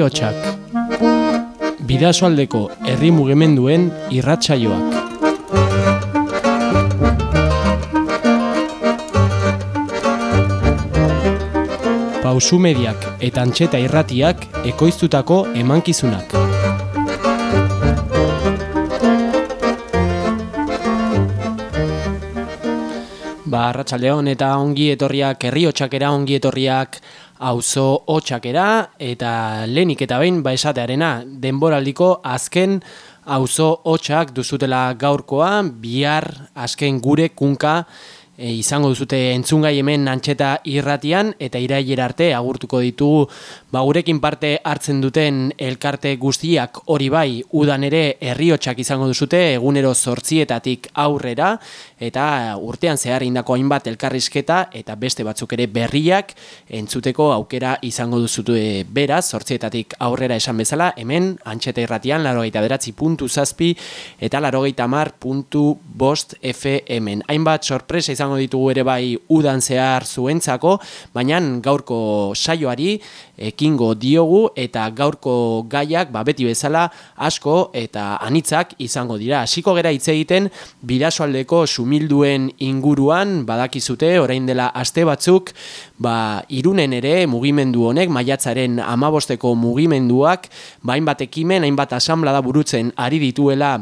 Herriotsak. Bidasoaldeko herri mugimenduen irratsaioak. Pausu mediak eta antxeta irratiak ekoiztutako emankizunak. Ba, Arratxaldeon eta ongi etorriak, herri ongi etorriak auzo hotxakera eta lenik eta behin ba esatearena denboraldiko azken auzo hotxak duzutela gaurkoa, bihar azken gure kunka e, izango duzute entzungai hemen antxeta irratian eta irailera arte agurtuko ditugu ba, gurekin parte hartzen duten elkarte guztiak hori bai udan ere herriotsak izango duzute egunero zortzietatik aurrera eta urtean zehar indako hainbat elkarrizketa eta beste batzuk ere berriak entzuteko aukera izango duzutu e, beraz, sortzietatik aurrera esan bezala, hemen, antxeta irratian, larogeita beratzi puntu zazpi eta larogeita mar puntu bost FM. Hainbat sorpresa izango ditugu ere bai udan zehar zuentzako, baina gaurko saioari ekingo diogu eta gaurko gaiak ba, beti bezala asko eta anitzak izango dira. Hasiko gera hitz egiten bidasoaldeko sumilduen inguruan badakizute orain dela aste batzuk ba, irunen ere mugimendu honek maiatzaren amabosteko mugimenduak ba, hainbat asamblea da burutzen ari dituela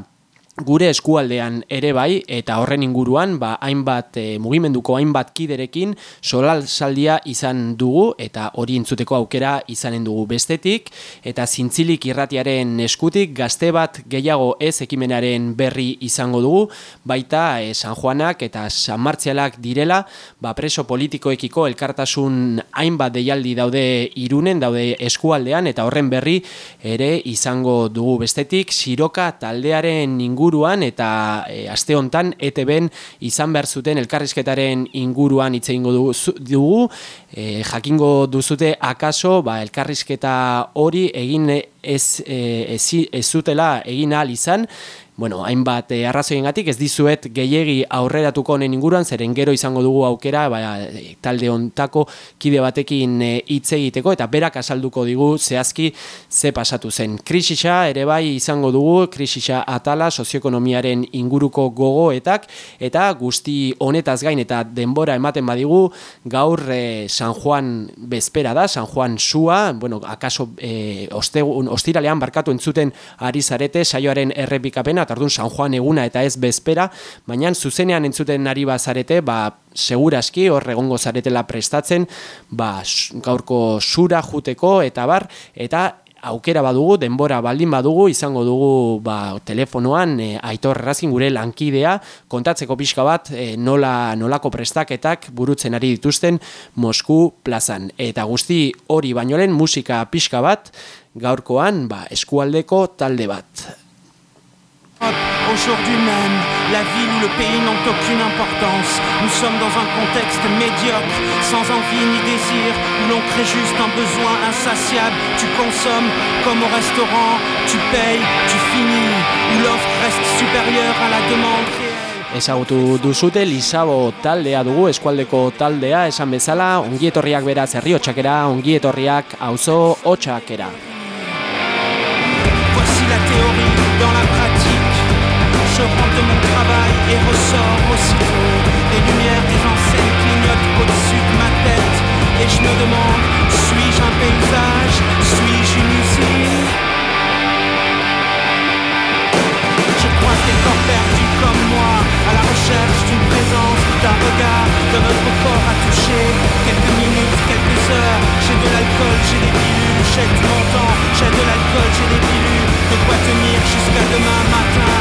gure eskualdean ere bai eta horren inguruan ba hainbat e, mugimenduko hainbat kiderekin solalsaldia izan dugu eta hori intzuteko aukera izanen dugu bestetik eta zintzilik irratiaren eskutik gazte bat gehiago ez ekimenaren berri izango dugu baita e, San Juanak eta San Martzialak direla ba preso politikoekiko elkartasun hainbat deialdi daude irunen daude eskualdean eta horren berri ere izango dugu bestetik siroka taldearen inguruan inguruan eta e, aste hontan ETBen izan behar zuten elkarrizketaren inguruan hitze eingo dugu. E, jakingo duzute akaso ba, elkarrizketa hori egin ez, e, ez, ez zutela egin ahal izan bueno, hainbat eh, arrazoiengatik ez dizuet gehiegi aurreratuko honen inguruan, zeren gero izango dugu aukera ba, talde ontako kide batekin hitz egiteko eta berak azalduko digu zehazki ze pasatu zen. Krisisa ere bai izango dugu, krisisa atala sozioekonomiaren inguruko gogoetak eta guzti honetaz gain eta denbora ematen badigu gaur eh, San Juan bezpera da, San Juan sua, bueno, akaso eh, ostiralean barkatu entzuten ari zarete saioaren errepikapena eta San Juan eguna eta ez bezpera, baina zuzenean entzuten ari bazarete, ba, seguraski hor egongo zaretela prestatzen, ba, gaurko sura juteko eta bar, eta aukera badugu, denbora baldin badugu, izango dugu ba, telefonoan e, aitor errazkin gure lankidea, kontatzeko pixka bat e, nola, nolako prestaketak burutzen ari dituzten Mosku plazan. Eta guzti hori bainolen musika pixka bat, gaurkoan ba, eskualdeko talde bat. Aujourd'hui même, la ville ou le pays n'ont aucune importance. Nous sommes dans un contexte médiocre, sans envie ni désir, où l'on crée juste un besoin insatiable. Tu consommes comme au restaurant, tu payes, tu finis, où l'offre reste supérieure à la demande Ezagutu duzute Lisabo taldea dugu, eskualdeko taldea, esan bezala, ongietorriak beraz herri hotxakera, ongietorriak auzo hotxakera. Théorie dans la je rentre de mon travail et ressors aussitôt. Les lumières des enseignes clignotent au-dessus de ma tête. Et je me demande, suis-je un paysage? Suis-je une usine? Je crois des corps perdus comme moi, à la recherche d'une présence, d'un regard, de notre corps à toucher. Quelques minutes, quelques heures, j'ai de l'alcool, j'ai des pilules, j'ai du montant, j'ai de l'alcool, j'ai des pilules, de quoi tenir jusqu'à demain matin.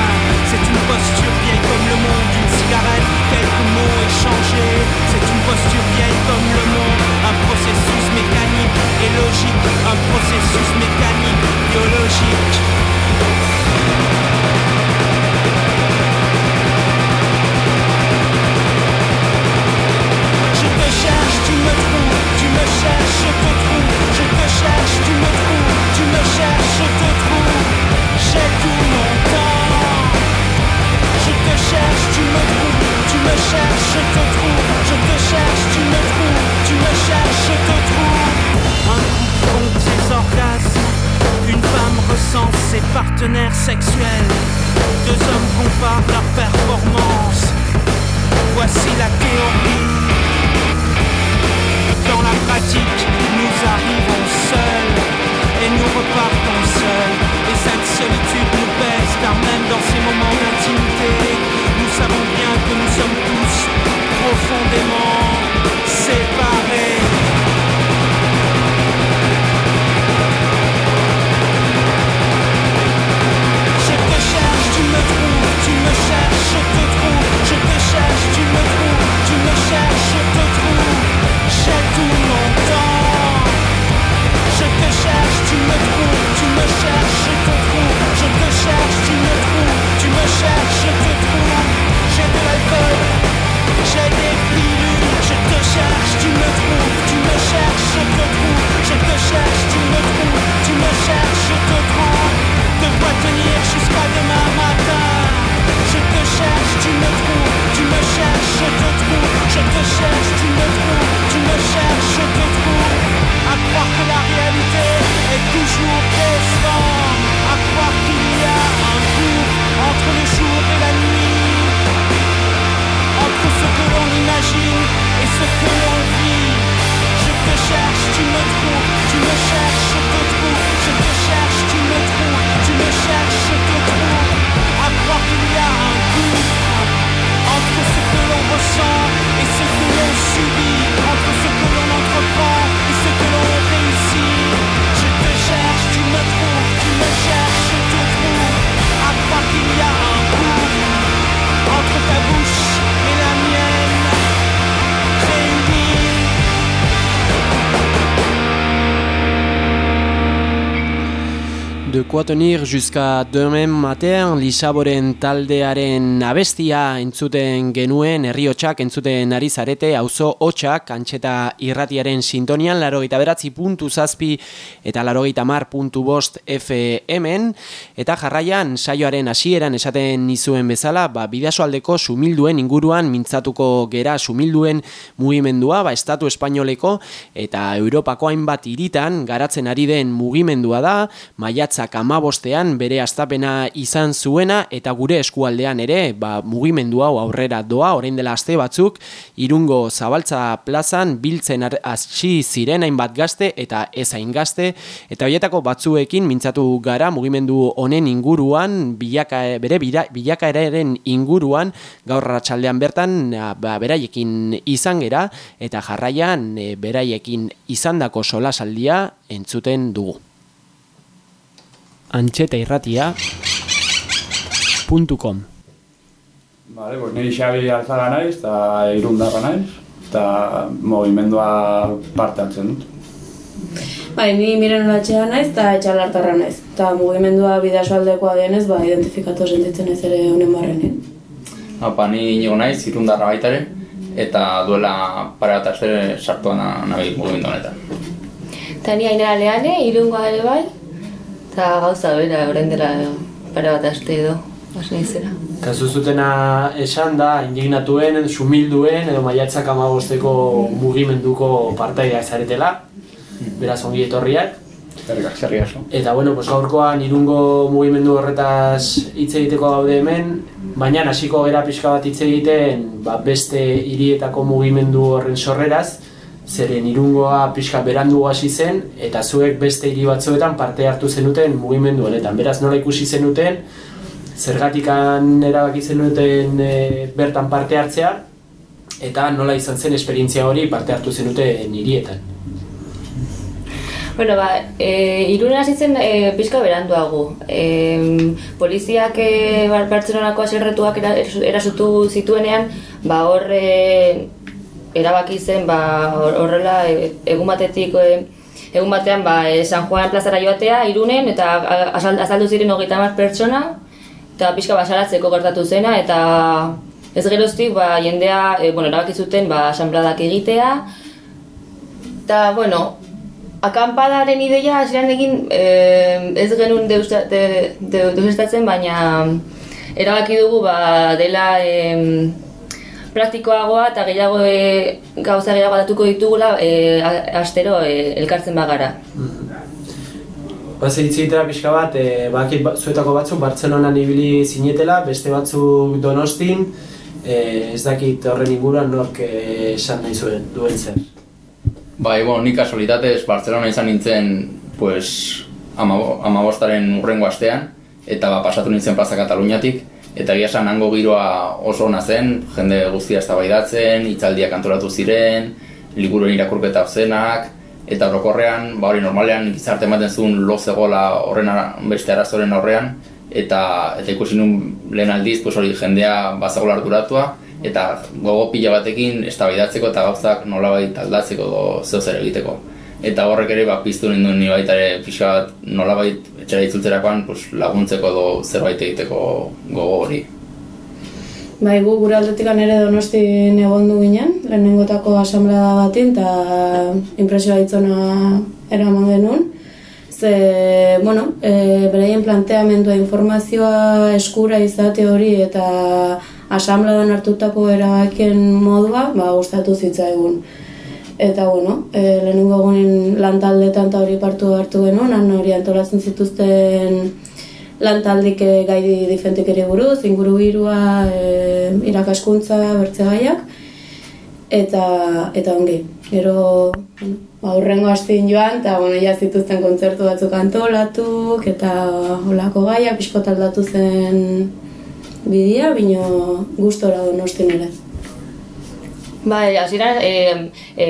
C'est une posture vieille comme le monde, une cigarette, quelques mots échangés. C'est une posture vieille comme le monde, un processus mécanique et logique, un processus mécanique, biologique. Cherches, je te trouve, je te cherche, tu me trouves, tu me cherches, je te trouve, j'ai tout mon temps cherche, tu me trouves, tu me cherches, je te trouve, je te cherche, tu me trouves, tu me cherches, je te trouve. Un coup de ses orgasmes partenaires sexuels. Deux hommes comparent leur performance. Voici la théorie. Dans la pratique, nous arrivons seuls et nous repartons seuls. Et cette solitude nous baisse car même dans ces moments d'intimité, nous savons bien que nous sommes tous profondément quoi tenir jusqu'à demain matin Lisaboren taldearen abestia entzuten genuen herriotsak entzuten ari zarete auzo hotsak antxeta irratiaren sintonian larogeita beratzi puntu zazpi eta larogeita mar puntu bost FM eta jarraian saioaren hasieran esaten nizuen bezala ba, bidasoaldeko sumilduen inguruan mintzatuko gera sumilduen mugimendua ba, estatu espainoleko eta Europako hainbat iritan garatzen ari den mugimendua da maiatzak amabostean bere astapena izan zuena eta gure eskualdean ere ba, mugimendu hau aurrera doa, orain dela aste batzuk, irungo zabaltza plazan biltzen hasi ziren hainbat gazte eta ez hain gazte, eta horietako batzuekin mintzatu gara mugimendu honen inguruan, bilaka, bere bilakaeraren inguruan, gaur ratxaldean bertan, ba, beraiekin izan gera, eta jarraian e, beraiekin izandako solasaldia entzuten dugu antxetairratia.com Vale, pues niri Xabi Alzaga naiz, eta irundarra naiz, eta movimendua parte hartzen dut. Bai, ni miren latxea naiz eta etxalartarra naiz. Eta mugimendua bidasoaldekoa denez, ba, identifikatu sentitzen ez ere honen barrenen. Apa, ni inigo naiz, irundarra baitare, eta duela pare bat azte sartuan nahi mugimendu honetan. Eta ni hainera lehane, irungoa ere bai, Eta gauza bera, orain dela para bat aste edo, hasi izera. Kasu zutena esan da, indignatuen, sumilduen edo maiatzak amagosteko mugimenduko partaideak zaretela, beraz ongi etorriak. Eta bueno, pues gaurkoan irungo mugimendu horretaz hitz egiteko gaude hemen, baina hasiko gera pixka bat hitz egiten ba, beste hirietako mugimendu horren sorreraz, zeren irungoa pixka berandu hasi zen eta zuek beste hiri batzuetan parte hartu zenuten mugimendu honetan. Beraz nola ikusi zenuten zergatikan erabaki zenuten e, bertan parte hartzea eta nola izan zen esperientzia hori parte hartu zenuten hirietan. Bueno, ba, e, iruna hasi zen e, pixka beranduago. E, poliziak e, Bartzelonako aserretuak erasutu zituenean, ba hor e, erabaki zen ba horrela e, egun batetik e, egun batean ba e, San Juan plazara joatea Irunen eta azaldu ziren 30 pertsona eta pixka basaratzeko gertatu zena eta ez geroztik ba jendea e, bueno erabaki zuten ba asanbladak egitea. Eta bueno akampadaren ideia hasieran egin e, ez genuen deusestatzen baina erabaki dugu ba dela praktikoagoa eta gehiago e, gauza gehiago datuko ditugula e, astero e, elkartzen bagara. Baz eitzitera pixka bat, e, bakit ba, zuetako batzuk Bartzelonan ibili zinetela, beste batzuk Donostin, e, ez dakit horren inguruan nork esan nahi zuen, duen zer. Bai, bueno, ni kasualitatez Barcelona izan nintzen, pues, amabo- amabostaren urrengo astean, eta ba, pasatu nintzen plaza Kataluniatik, eta egia esan hango giroa oso ona zen, jende guztia eztabaidatzen, hitzaldiak antolatu ziren, liburuen irakurketa zenak, eta orokorrean, ba hori normalean gizarte ematen zuen lo zegoela horren beste arazoren aurrean, eta eta ikusi nuen lehen aldiz, pues hori jendea bazagola arduratua, eta gogo pila batekin eztabaidatzeko eta gauzak nolabait aldatzeko edo zeo zer egiteko. Eta horrek ere ba, piztu ninduen ni baita ere pixka bat nolabait etxera itzultzerakoan pues, laguntzeko edo zerbait egiteko gogo hori. Bai, gu gure aldetik ere donostin egon du ginen, lehenengotako asamblea batin, eta impresioa itzona eraman genuen. Ze, bueno, e, beraien planteamendua informazioa eskura izate hori eta asamblean hartutako erabakien modua, ba, gustatu zitzaigun. Eta, bueno, e, lehenengo egunen lantaldetan eta hori partu hartu genuen, han hori antolatzen zituzten lantaldik eh, gai difentikeri buruz, inguru birua, e, irakaskuntza, bertze gaiak, eta, eta ongi. Gero, bueno, ba, hastin joan, eta bueno, ja zituzten kontzertu batzuk antolatuk, eta holako gaiak, pixkot aldatu zen bidia, bino gustora donostin ere. Bai, hasieran e, e,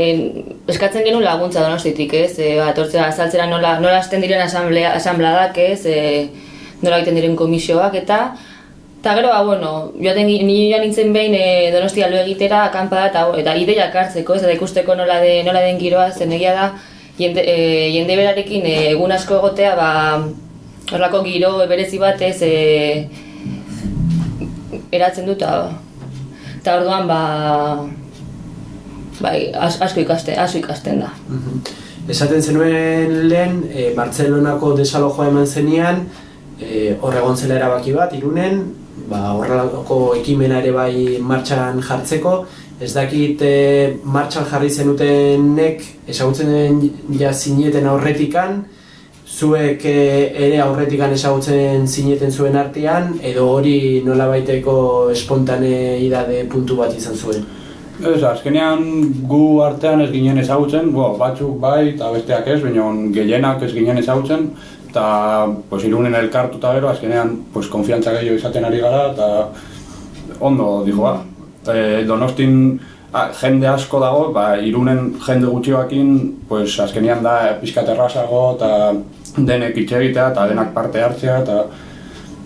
eskatzen genuen laguntza donostitik, ez? E, ba, etortzea azaltzera nola, nola hasten diren asambladak, ez? E, nola egiten diren komisioak, eta eta gero, ba, bueno, joaten, ni joan nintzen behin e, donosti aldo egitera, akampada, eta, eta ideiak hartzeko, ez? Eta ikusteko nola, de, nola den giroa, zen egia da, jende, e, jende berarekin e, egun asko egotea, ba, horrelako giro berezi batez, e, eratzen dut, eta orduan, ba, bai, as, asko ikasten, asko ikasten da. Esaten zenuen lehen, e, Bartzelonako desalojoa eman zenian, e, hor zela erabaki bat, irunen, ba, horrelako ekimena ere bai martxan jartzeko, ez dakit e, martxan jarri zenutenek ezagutzen den ja zineten aurretikan, zuek ere aurretikan ezagutzen zineten zuen artean, edo hori nolabaiteko espontaneidade puntu bat izan zuen. Ez, azkenean gu artean ez ginen ezagutzen, bo, batzuk bai eta besteak ez, baina gehienak ez ginen ezagutzen, eta pues, irunen elkartu eta gero, azkenean pues, konfiantza gehiago izaten ari gara, eta ondo dijo ba. E, donostin a, jende asko dago, ba, irunen jende gutxioakin, pues, azkenean da pixkat errazago, eta denek hitz egitea, eta denak parte hartzea, eta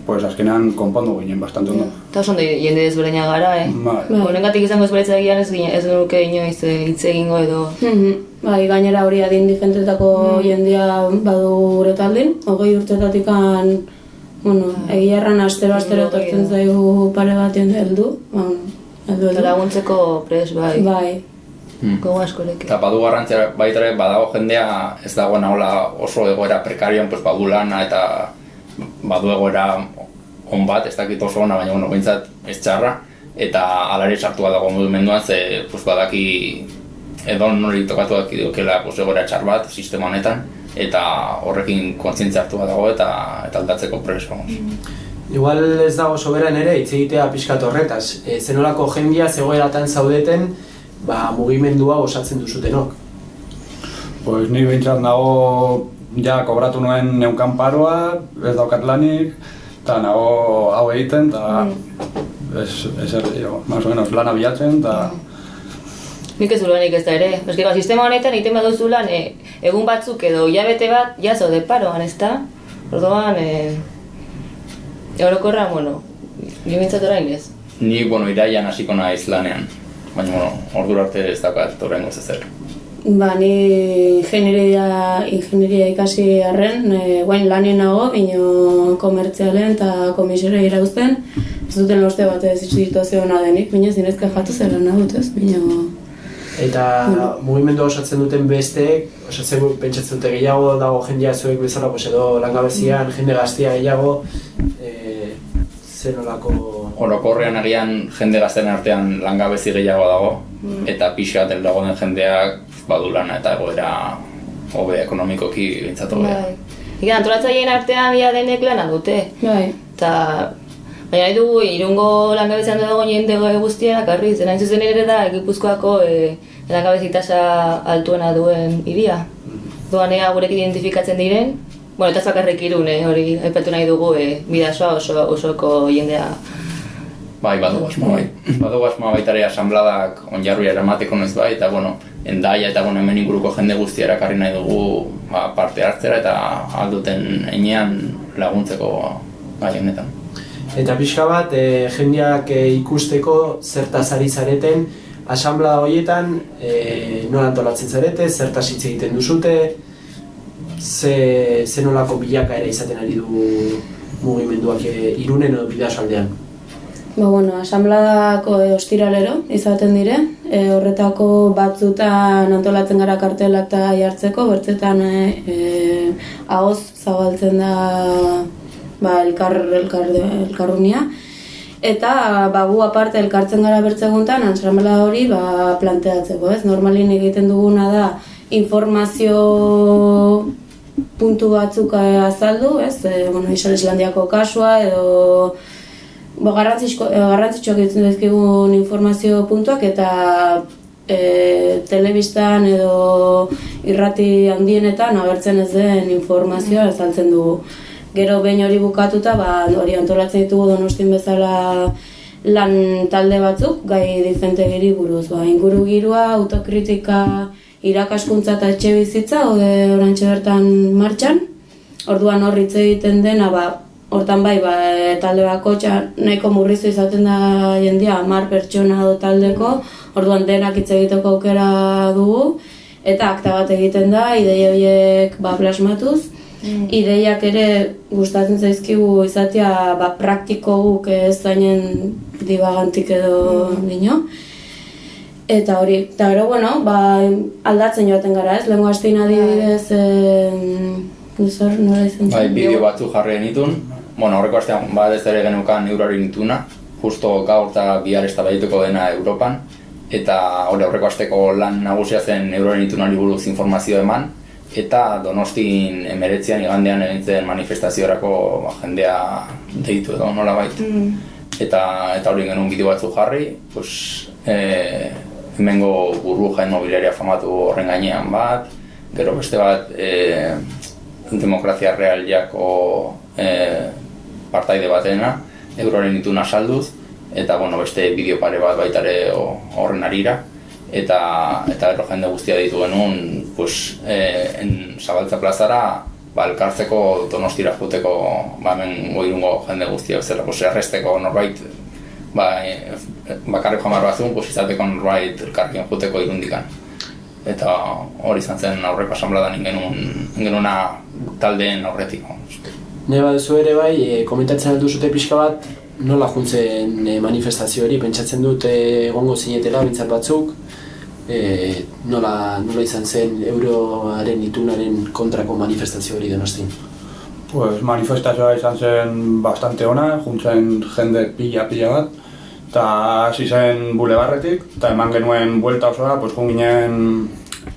pues, azkenean konpondu ginen bastante ondo. Eta oso ondo jende ezberdina gara, eh? Bai. Honengatik izango ezberditza egian ez, ez nuke inoiz eh, hitz egingo edo... Mhm. Bai, gainera hori adin difentetako jendea badu gure taldin, hogei urtetatik bueno, egia erran astero astero etortzen da. zaigu pare heldu, bueno, heldu Eta heldu. laguntzeko pres, bai. Bai, Hmm. Gogo askorekin. Eta badu garrantzia baita ere badago jendea ez dagoena hola oso egoera prekarioan pues badu lana eta badu egoera on bat, ez dakit oso ona, baina bueno, behintzat ez txarra eta alare sartua dago mugimenduan ze pues badaki edo nori tokatu daki diokela pues, egoera txar bat sistema honetan eta horrekin kontzientzia hartua dago eta eta aldatzeko pres, vamos. Igual ez dago soberan ere hitz egitea pixkat horretaz. E, zenolako jendia zegoeratan zaudeten ba, mugimendua osatzen duzutenok. Pues ni behintzat nago ja kobratu nuen neukan paroa, ez daukat lanik, eta nago hau egiten, eta ez, ez er, jo, más o menos lana bilatzen, eta Nik ez ulanik ez da ere. Eske, ba, sistema honetan egiten baduzu lan, e, egun batzuk edo hilabete bat, ja zaude paroan, ez da? Orduan, e, orokorra, bueno, ni bintzat orain ez. Ni, bueno, iraian hasiko naiz lanean, baina, bueno, ordura arte ez daukat horrengo ezer. Ba, ni ingenieria, ingenieria ikasi arren, e, guain lanien nago, bino komertzialen eta komisore irauzten, ez duten uste batez situazio ona denik, bino zinezka jatu zela dut ez, bino... Eta mugimendua osatzen duten besteek, osatzen pentsatzen dute gehiago dago jendea zuek bezala, pues edo langabezian, jende gaztia gehiago, zenolako... Orokorrean agian jende gazten artean langabezi gehiago dago, eta pixka bat dagoen jendeak badu lana eta egoera hobe ekonomikoki bintzatu Bai. hobea. Ega, antolatzaileen artean ia denek lana dute. Bai, Eta, baina nahi dugu, irungo langabezian dugu jende guztiak, arri, zen hain zuzen ere da, Gipuzkoako e, langabezitasa altuena duen iria. Doan ea gurekin identifikatzen diren, bueno, eta bakarrik irun, eh, hori, aipatu nahi dugu, e, bidasoa oso, osoko jendea. Bai, badugu asmoa bai. Badugu asmoa baita ere asambladak onjarruia eramateko noiz bai, eta bueno, endaia eta bueno, hemen inguruko jende guztia erakarri nahi dugu ba, parte hartzera eta alduten enean laguntzeko gai honetan. Eta pixka bat, e, jendeak e, ikusteko zertaz ari zareten, asamblea horietan e, nola antolatzen zarete, zertaz hitz egiten duzute, ze, ze nolako bilakaera izaten ari du mugimenduak e, irunen edo bidasaldean. Ba, bueno, asambladako e, ostiralero izaten dire, e, horretako batzutan antolatzen gara kartelak eta jartzeko, bertzetan e, e, ahoz zabaltzen da ba, elkar, elkar, elkarrunia. Eta ba, gu aparte elkartzen gara bertzeguntan, asamblea hori ba, planteatzeko, ez? Normalin egiten duguna da informazio puntu batzuk eh, azaldu, ez? E, bueno, Isal Islandiako kasua edo ba, garrantzizko, e, garrantzitsuak egiten dizkigun informazio puntuak eta e, telebistan edo irrati handienetan agertzen ez den informazioa azaltzen dugu. Gero behin hori bukatuta, ba, hori antolatzen ditugu donostin bezala lan talde batzuk, gai diferente giri buruz. Ba, inguru girua, autokritika, irakaskuntza eta etxe bizitza, orantxe bertan martxan. Orduan hor hitz egiten dena, ba, hortan bai, ba, talde bakotxa nahiko murriztu izaten da jendia, hamar pertsona do taldeko, orduan denak hitz egiteko aukera dugu, eta akta bat egiten da, ideia horiek ba, plasmatuz, ideiak ere gustatzen zaizkigu izatea ba, praktiko guk ez zainen dibagantik edo dino. Eta hori, eta gero, bueno, ba, aldatzen joaten gara, ez? Lehenko astein adibidez, eh, zor, nola izan? Bai, bideo batzu jarri genitun, bueno, horreko astean bat ez ere genukan eurari nituna, justo gaur eta bihar ez dena Europan, eta hori aurreko asteko lan nagusia zen eurari nitunari buruz informazio eman, eta donostin emeretzean igandean egintzen manifestaziorako ba, jendea deitu edo nola Mm. Eta, eta hori genuen bideo batzu jarri, pues, e, hemengo buru jain mobiliaria famatu horren gainean bat, gero beste bat e, demokrazia real jako e, partaide batena, euroren ituna salduz, eta bueno, beste bideo pare bat baitare ho- horren arira, eta eta gero jende guztia ditu genuen, pues, e, en Zabaltza plazara, ba, elkartzeko donostira juteko, ba, hemen goirungo jende guztia bezala, pues, erresteko norbait, ba, e, bakarrik behar batzun, pues, izateko norbait elkarrekin juteko irundikan. Eta hori izan zen aurreko asanbladan ingenun, ingenuna taldeen aurretik. Ne baduzu ere bai, e, komentatzen aldu zute pixka bat, nola juntzen e, manifestazio hori, pentsatzen dut egongo zinetela bintzat batzuk, e, nola, nola izan zen euroaren itunaren kontrako manifestazio hori donostin. Pues manifestazioa izan zen bastante ona, juntzen jende pila-pila bat, eta hasi zen bulebarretik, eta eman genuen buelta osoa, pues joan ginen,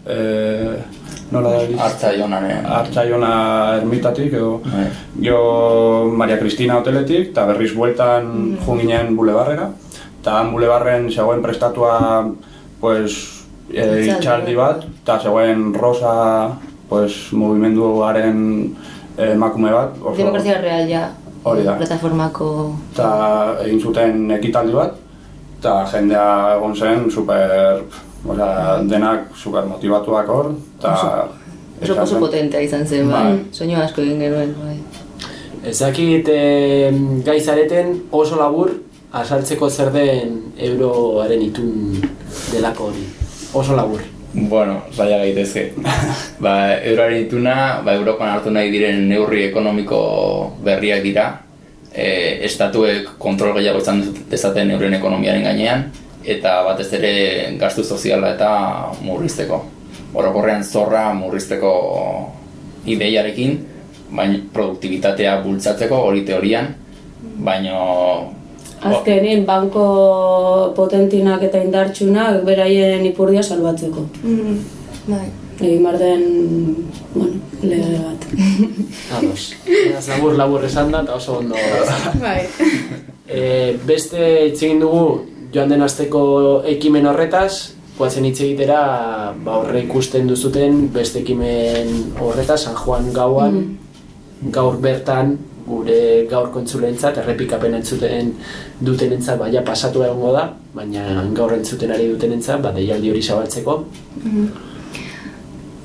e, nola da egiz? Artza jonaren. Artzaiona ermitatik, edo Bai. jo Maria Cristina hoteletik, eta berriz bueltan joan ginen bulebarrera, eta han bulebarren zegoen prestatua, pues, e, Hitzaldi itxaldi bat, eta zegoen rosa, pues, mugimenduaren eh, emakume bat, oso, Demokrazia real ja, Hori da. plataformako... eta egin zuten ekitaldi bat, eta jendea egon zen super, osea, denak super motivatuak hor, eta... Oso, oso potentea izan zen, bai. Bai. Soinu asko egin genuen, bai. Ez dakit e, gai zareten oso labur azaltzeko zer den euroaren itun delako hori. Oso labur. Bueno, zaila gaitezke. ba, euroaren ituna, ba, Europan hartu nahi diren neurri ekonomiko berriak dira. E, estatuek kontrol gehiago izan dezaten euren ekonomiaren gainean, eta batez ere gastu soziala eta murrizteko. Orokorrean zorra murrizteko ideiarekin, baina produktibitatea bultzatzeko hori teorian, baino Azkenin, banko potentinak eta indartsunak beraien ipurdia salbatzeko. Mm, bai. egin behar den, bueno, lege bat. Ados. Beraz, labur labur esan da, eta oso ondo. bai. E, beste hitz egin dugu joan den asteko ekimen horretaz, guatzen hitz egitera ba, horre ikusten duzuten beste ekimen horretaz, San Juan gauan, gaur bertan gure gaur kontzulentzat, errepikapen entzuten dutenentzat baina pasatu egongo da, baina gaur entzuten ari dutenentzat, ba, deialdi hori zabaltzeko.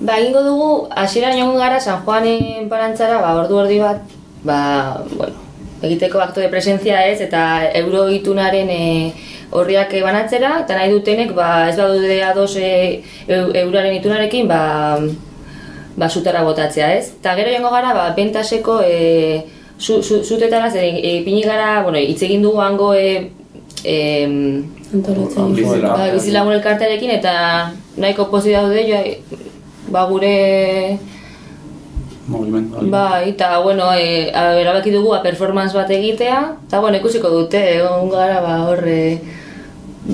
Ba, egingo dugu, hasieran joan gara San Juanen parantzara, ba, ordu ordi bat, ba, bueno, egiteko akto de presentzia ez, eta euro itunaren e, horriak banatzera, eta nahi dutenek, ba, ez badude ados e, eu- euroaren itunarekin, ba, ba, zutara botatzea ez. Eta gero joango gara, ba, bentaseko e, zu, zu, zutetara, zer, e, ipini gara, bueno, hitz egin dugu hango e, em, Antolatzen. Bizila. Ba, bizilagun elkartearekin eta nahiko pozi daude jo, ba, gure Movimendu. hori. ba, eta bueno, e, a- erabaki dugu a performance bat egitea eta bueno, ikusiko dute, egon gara ba, horre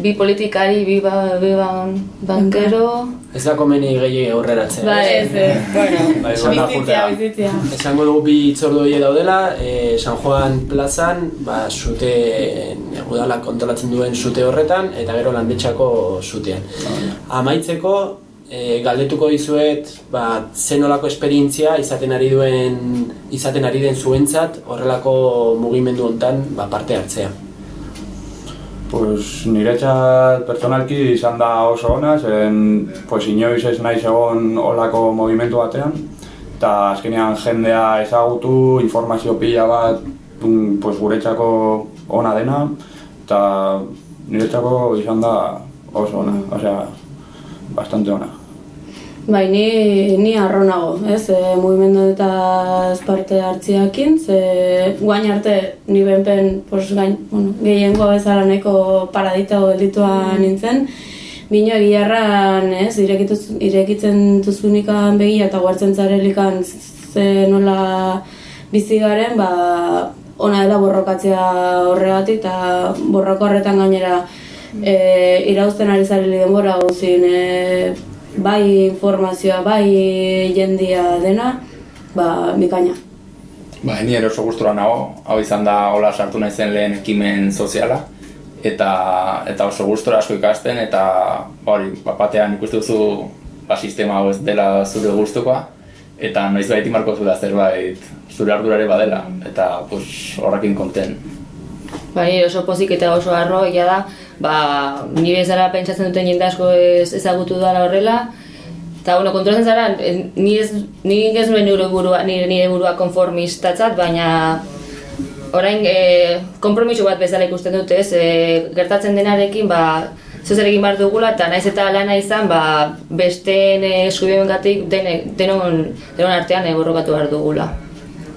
bi politikari, bi, ba, bi ban, bankero Ez da komeni gehi aurreratzea. Ba, ez? ez, ez, bueno Bai, zona Bizitzia, bizitzia. Esango dugu bi itzordu daudela, e, San Juan plazan, ba, zute, udala kontrolatzen duen zute horretan, eta gero landetxako zutean. Amaitzeko, e, galdetuko dizuet, ba, zen olako esperientzia izaten ari duen, izaten ari den zuentzat, horrelako mugimendu hontan ba, parte hartzea. Pues niretzat pertsonalki izan da oso ona, zen pues, inoiz ez naiz egon olako movimentu batean. Eta azkenean jendea ezagutu, informazio pila bat mm, pues, guretzako ona dena. Eta niretzako izan da oso ona, osea, bastante ona. Bai, ni, ni arro nago, ez, e, mugimendu eta parte hartziakin, ze guain arte ni benpen pos, gain, bueno, gehiengo bezala nahiko paradita gelditua nintzen, Bino egiarran, ez, irekituz, irekitzen duzunikan begia eta guartzen zarelikan ze nola bizi garen, ba, ona dela borrokatzea horregatik eta borroko horretan gainera e, irauzten ari zareli denbora guzin, e, bai informazioa, bai jendia dena, ba, bikaina. Ba, ni ere oso gustura nago, hau izan da hola sartu naizen lehen ekimen soziala, eta, eta oso gustura asko ikasten, eta hori, bat batean ikustu duzu ba, sistema hau ez dela zure gustukoa, eta noiz baiti marko da zerbait zure ardurare badela, eta pues, horrekin konten. Ba, oso pozik eta oso arro da, ba, ni bezala pentsatzen duten jende asko ez ezagutu dela horrela, eta bueno, kontrolatzen zara, eh, ni ez, ni ez nuen nire burua, nire, nire burua konformistatzat, baina orain e, konpromiso bat bezala ikusten dute, ez, e, gertatzen denarekin, ba, zer egin behar dugula, eta naiz eta lana izan, ba, besteen e, eskubimengatik dene, denon, denon artean e, borrokatu behar dugula.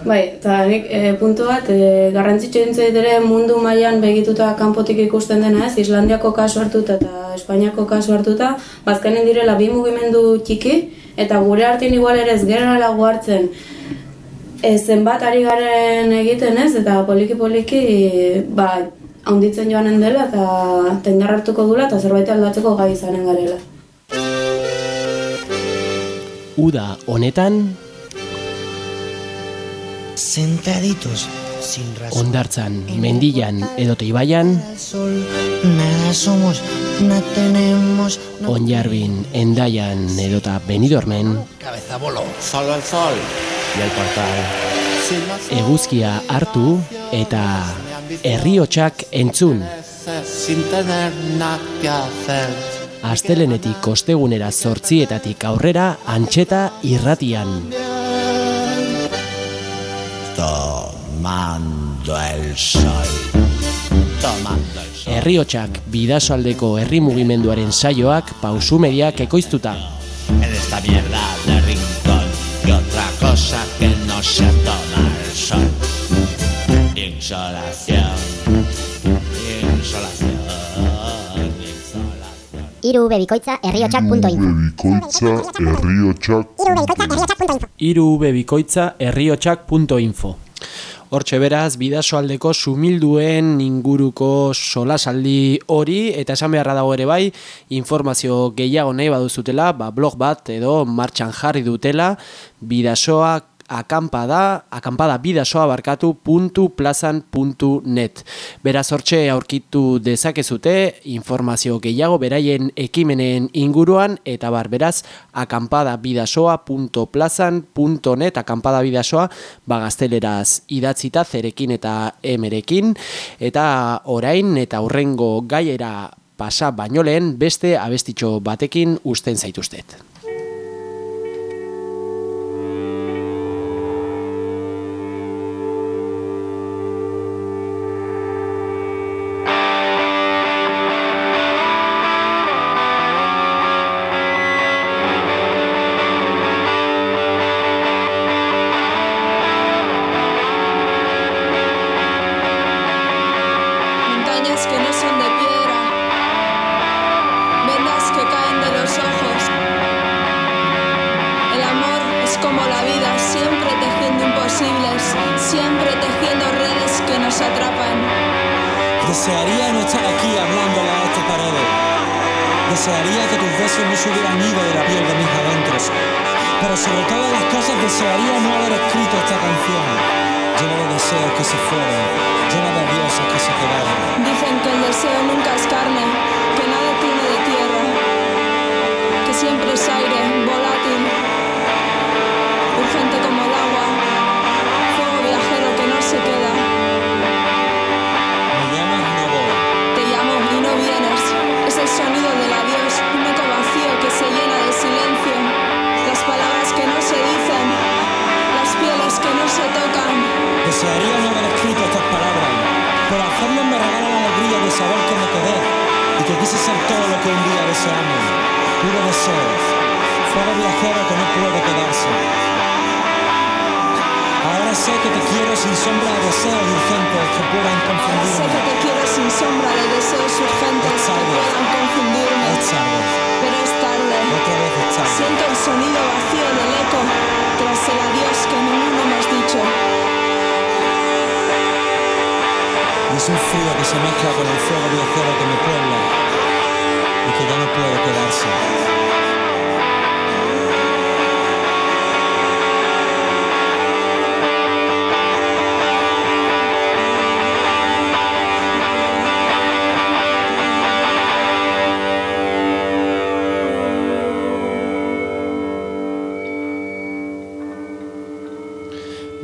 Bai, eta nik e, puntu bat, e, garrantzitsu dintzait ere mundu mailan begituta kanpotik ikusten dena ez, Islandiako kasu hartuta eta Espainiako kasu hartuta, bazkenen direla bi mugimendu txiki, eta gure artean igual ere ez gerala hartzen e, zenbat ari garen egiten ez, eta poliki-poliki ba, haunditzen joanen dela eta tendar hartuko dula eta zerbait aldatzeko gai izanen garela. Uda honetan, Sentaditos sin razón. ondartzan, mendian edote ibaian, nada somos, no tenemos. no- onjarbin, endaian edota benidormen, Cabeza bolo, solo el sol y el portal. Eguzkia hartu eta herriotsak entzun. sin tener nada que hacer. Astelenetik ostegunera zortzietatik aurrera antxeta irratian. Tomando el sol. Tomando el sol. Herriotsak bidasoaldeko herri mugimenduaren saioak pausu mediak ekoiztuta. En esta mierda de rincón y otra cosa que no se toma el sol. Insolación. Insolación. Insolación. Iru bebikoitza herriotxak.info Bikoitza herriotxak irubebikoitza herriotsak.info Hortxe beraz, bidasoaldeko sumilduen inguruko solasaldi hori, eta esan beharra dago ere bai, informazio gehiago nahi baduzutela, ba, blog bat edo martxan jarri dutela, bidasoak akampada, akampada bidasoa barkatu puntu plazan puntu net. Beraz hortxe aurkitu dezakezute informazio gehiago beraien ekimenen inguruan eta bar beraz akampada bidasoa punto plazan punto net akampada bidasoa bagazteleraz idatzita zerekin eta emerekin eta orain eta hurrengo gaiera pasa baino lehen beste abestitxo batekin usten zaituztet. Desearía no estar aquí hablándole a esta pared. Desearía que tus besos no se hubieran ido de la piel de mis adentros. Pero sobre todas las cosas desearía no haber escrito esta canción. Llena de deseos que se fueron, llena de dioses que se quedaron. Dicen que el deseo nunca es carne, Desearía no haber escrito estas palabras, pero hacerlo me regala la alegría de saber que me quedé y que quise ser todo lo que un día deseamos. Puro deseo, fuego viajero que no puede quedarse. Ahora sé que te quiero sin sombra de deseos urgentes que puedan Sé confundirme. que te quiero sin sombra de deseos urgentes que puedan confundirme. Es tarde, Pero es tarde. otra vez es tarde. Siento el sonido vacío del eco tras el adiós que ninguno hemos dicho. Y es un frío que se mezcla con el fuego viajero que me puebla y que ya no puede quedarse.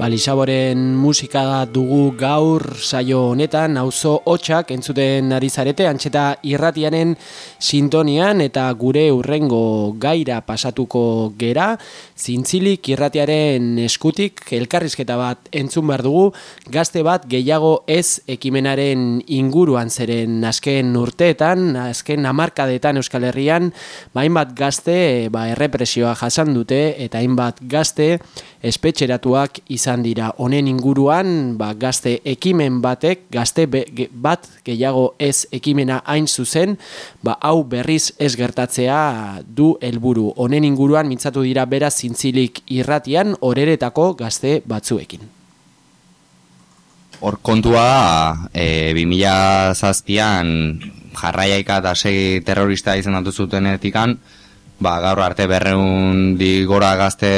Ba, Lisaboren musika dugu gaur saio honetan, auzo hotxak entzuten ari zarete, antxeta irratianen sintonian eta gure urrengo gaira pasatuko gera, zintzilik irratiaren eskutik elkarrizketa bat entzun behar dugu, gazte bat gehiago ez ekimenaren inguruan zeren azken urteetan, azken hamarkadetan Euskal Herrian, ba, hainbat gazte ba, errepresioa jasan dute eta hainbat gazte espetxeratuak izan dira. Honen inguruan, ba, gazte ekimen batek, gazte be, ge- bat gehiago ez ekimena hain zuzen, ba, hau berriz ez gertatzea du helburu. Honen inguruan mintzatu dira beraz zintzilik irratian horeretako gazte batzuekin. Hor kontua, e, 2000 zazpian jarraiaika eta sei terrorista izendatu zutenetikan, ba, gaur arte berreun di gora gazte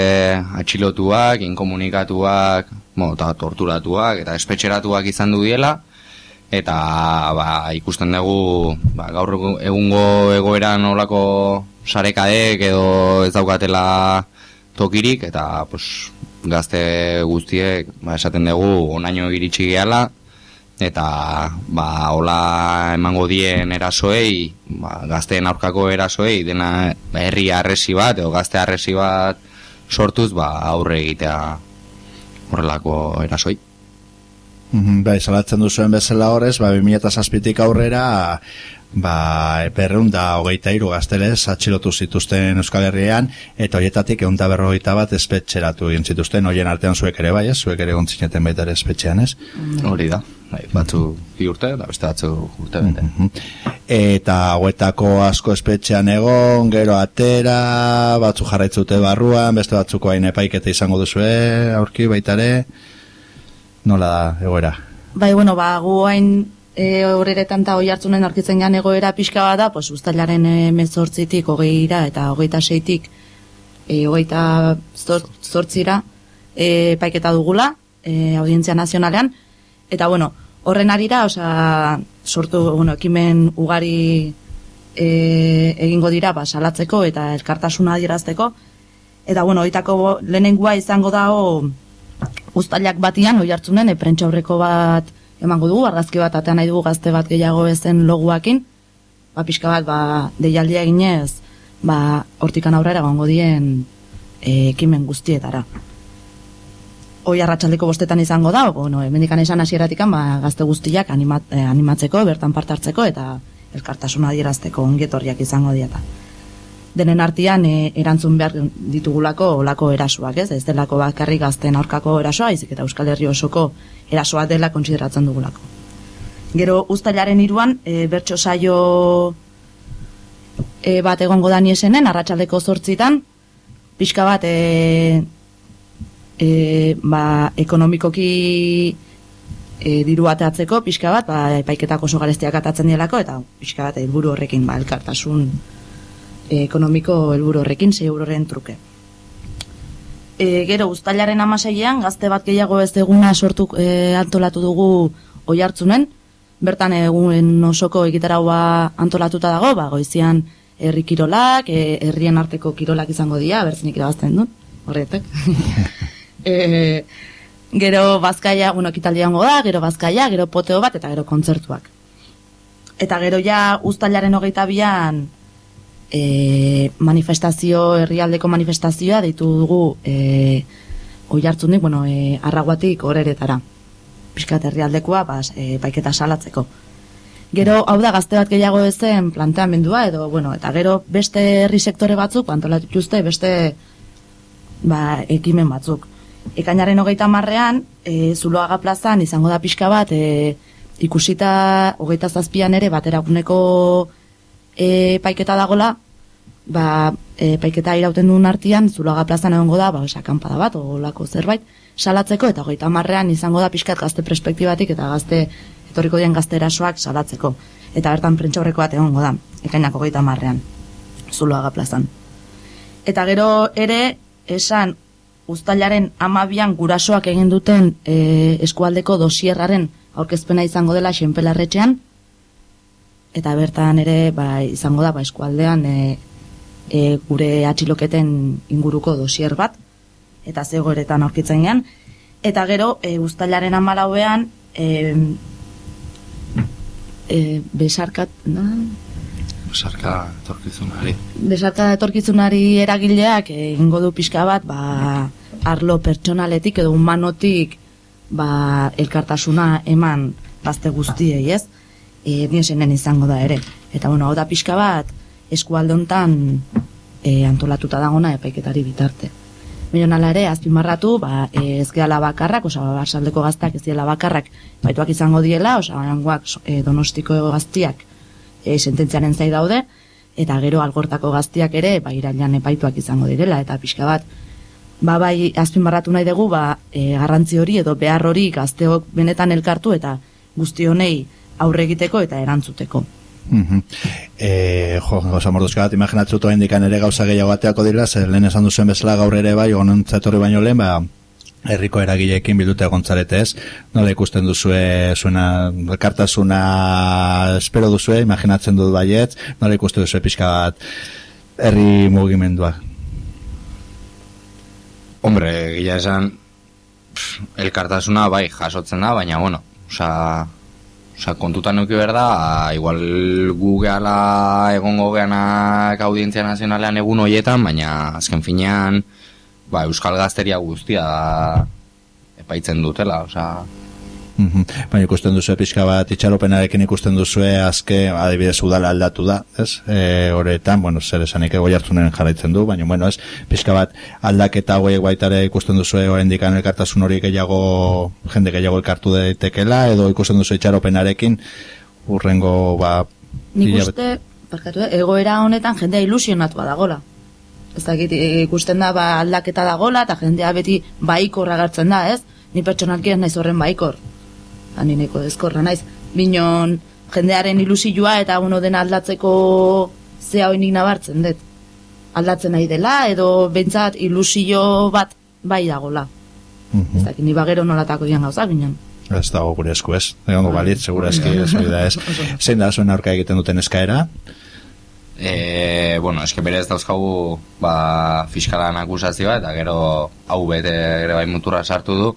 atxilotuak, inkomunikatuak, mo, eta torturatuak eta espetxeratuak izan du diela, eta ba, ikusten dugu ba, gaur egungo egoeran olako sarekadek edo ez daukatela tokirik, eta pues, gazte guztiek ba, esaten dugu onaino iritsi gehala, eta ba, hola emango dien erasoei, ba, gazteen aurkako erasoei, dena herri arresi bat, edo gazte arresi bat sortuz, ba, aurre egitea horrelako erasoi. Mhm, Bai, salatzen duzuen bezala horrez, ba, 2007tik aurrera, ba, berreun da hogeita iru gaztelez atxilotu zituzten Euskal Herrian, eta horietatik egun da berrogeita bat espetxeratu egin zituzten, horien artean zuek ere bai, ez? Zuek ere gontzineten baita ere espetxean, ez? Hori da, bai, batzu bi urte, eta beste batzu urte bete. Eta hauetako asko espetxean egon, gero atera, batzu jarraitzute barruan, beste batzuko hain epaiketa izango duzue, aurki baita ere. Nola da egoera? Bai, bueno, ba, gu hain e, horretan eta hoi hartzunen aurkitzen gehan egoera pixka bada, pues, ustalaren e, mezortzitik, hogeira eta hogeita seitik, e, hogeita zor, zortzira, e, paiketa dugula, e, audientzia nazionalean, eta bueno, horren arira, osea, sortu, bueno, ekimen ugari e, egingo dira, ba, salatzeko eta elkartasuna adierazteko, eta bueno, oitako lehenengua izango da, o, Uztailak batian, oi hartzunen, e, prentsa aurreko bat emango dugu, argazki bat atean nahi dugu gazte bat gehiago ezen loguakin, ba, pixka bat, ba, deialdia eginez, ba, hortikan aurrera gongo dien e, ekimen guztietara. Hoi arratsaldeko bostetan izango da, bueno, emendikan esan hasieratikan ba, gazte guztiak animat, eh, animatzeko, bertan parte hartzeko eta elkartasuna adierazteko ongetorriak izango dieta. Denen artean e, erantzun behar ditugulako olako erasuak, ez? Ez delako bakarrik gazten aurkako erasoa, izik eta Euskal Herri osoko erasoa dela kontsideratzen dugulako. Gero uztailaren iruan, e, bertso saio e, bat egongo da niesenen, arratsaldeko zortzitan, pixka bat, e, e, ba, ekonomikoki e, diru ateatzeko, pixka bat, ba, epaiketak oso garestiak atatzen dielako, eta pixka bat, helburu horrekin, ba, elkartasun ekonomiko helburu horrekin, 6 euroren truke. E, gero, uztailaren amaseian, gazte bat gehiago ez eguna sortu e, antolatu dugu oi hartzunen, bertan egun osoko egitaraua antolatuta dago, ba, goizian herri kirolak, e, herrien arteko kirolak izango dira, bertzenik irabazten dut, horretek. e, gero bazkaia, bueno, ekitaldiango da, gero bazkaia, gero poteo bat, eta gero kontzertuak. Eta gero ja uztailaren hogeita bian e, manifestazio, herrialdeko manifestazioa deitu dugu e, oi hartzunik, bueno, e, arraguatik horeretara. Piskat herrialdekoa, bas, e, paiketa salatzeko. Gero, hau da, gazte bat gehiago ezen planteamendua, edo, bueno, eta gero beste herri sektore batzuk, antolatu justez, beste ba, ekimen batzuk. Ekainaren hogeita marrean, e, Zuloaga plazan izango da pixka bat, e, ikusita hogeita zazpian ere bateraguneko e, paiketa dagola, ba, e, paiketa irauten duen artian, Zuloaga plazan egongo da, ba, esakampada bat, olako zerbait, salatzeko, eta hogeita marrean izango da pixkat gazte perspektibatik, eta gazte, etorriko dien gazte erasoak salatzeko. Eta bertan prentsa horreko bat egongo da, ekainako hogeita marrean, Zuloaga plazan. Eta gero ere, esan, Uztailaren amabian gurasoak egin duten e, eskualdeko dosierraren aurkezpena izango dela xenpelarretxean, eta bertan ere ba, izango da ba, eskualdean e, e, gure atxiloketen inguruko dosier bat, eta zegoeretan aurkitzen gean. Eta gero, e, Uztailaren amalauean, e, e, besarkat... Na? Besarka etorkizunari. Besarka etorkizunari eragileak egingo du pixka bat, ba, arlo pertsonaletik edo humanotik ba, elkartasuna eman gazte guztiei, ez? E, Niesenen izango da ere. Eta bueno, hau da pixka bat, eskualde hontan e, antolatuta dagona epaiketari bitarte. Baina nala ere, azpimarratu, ba, e, ez gehala bakarrak, osa, barsaldeko gaztak ez diela bakarrak, baituak izango diela, osa, barangoak e, donostiko gaztiak e, sententziaren zai daude, eta gero algortako gaztiak ere, ba, irailan epaituak izango direla, eta pixka bat, ba, bai, azpimarratu nahi dugu, ba, e, garrantzi hori edo behar hori gazteok benetan elkartu, eta guzti honei aurre egiteko eta erantzuteko. Mm -hmm. e, jo, gauza morduzka bat, imaginatzu toa indikan ere gauza gehiago bateako dira, zer lehen esan duzuen bezala gaur ere bai, onentzatorri baino lehen, ba, herriko eragileekin bildute egontzarete ez, nola ikusten duzue zuena, elkartasuna espero duzue, imaginatzen dut baiet, nola ikusten duzue pixka bat herri mugimendua. Hombre, gila esan, pff, elkartasuna bai jasotzen da, baina bueno, oza, Osa, kontutan nuki behar da, igual gu gehala egongo geanak audientzia nazionalean egun hoietan, baina azken finean, ba, Euskal Gazteria guztia epaitzen dutela, osa... Mm -hmm. Baina ikusten duzu pixka bat itxaropenarekin ikusten duzu azke adibidez udala aldatu da, ez? E, horretan, bueno, zer esanik ego jartzunen jarraitzen du, baina bueno, ez? Pixka bat aldaketa hauek baitare ikusten duzu horrendikan elkartasun hori gehiago jende gehiago elkartu daitekela edo ikusten duzu itxaropenarekin urrengo ba Nik uste, parkatu, eh, egoera honetan jendea ilusionatua dagola. Ez dakit ikusten da ba, aldaketa dagola eta jendea beti baikorra gartzen da, ez? ni pertsonalki ez naiz horren baikor. Ba, ni neko ezkorra naiz. Binon, jendearen ilusioa eta uno dena aldatzeko zea hoinik nabartzen dut. Aldatzen nahi dela, edo bentsat ilusio bat bai dagola. Ez dakit, ni bagero nolatako dian gauza ginen. Ez dago gure esku ez. Egongo balit, segura eski ez hori da ez. Zein da zuen aurka egiten duten eskaera? E, bueno, eske berez dauzkagu ba, fiskalan akusazioa eta gero hau bete ere bai muturra sartu du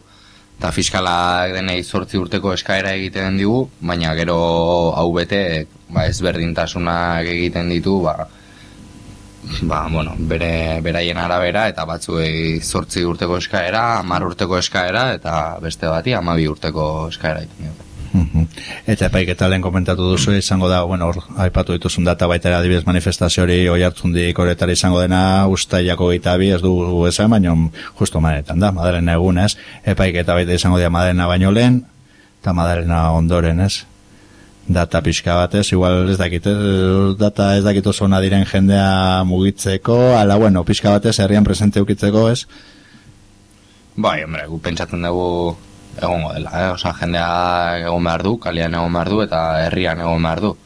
eta fiskalak denei zortzi urteko eskaera egiten digu, baina gero hau bete ba, ezberdintasunak egiten ditu ba, ba, bueno, bere, beraien arabera eta batzuei zortzi urteko eskaera, hamar urteko eskaera eta beste bati hamabi urteko eskaera egiten diote. Eta epaiketa lehen komentatu duzu izango da, bueno, hor, aipatu dituzun data baita adibidez manifestazio hori oi hartzundik horretara izango dena ustailako geita bi ez du esan, baina justo madenetan da, madarena egun ez, epaiketa baita izango dira madarena baino lehen, eta madarena ondoren ez, data pixka batez, igual ez dakit, data ez dakit oso diren jendea mugitzeko, ala bueno, pixka batez herrian presente ukitzeko ez, Bai, hombre, gu pentsatzen dugu egongo dela, eh? Osa, jendea egon behar du, kalian egon behar du, eta herrian egon behar du.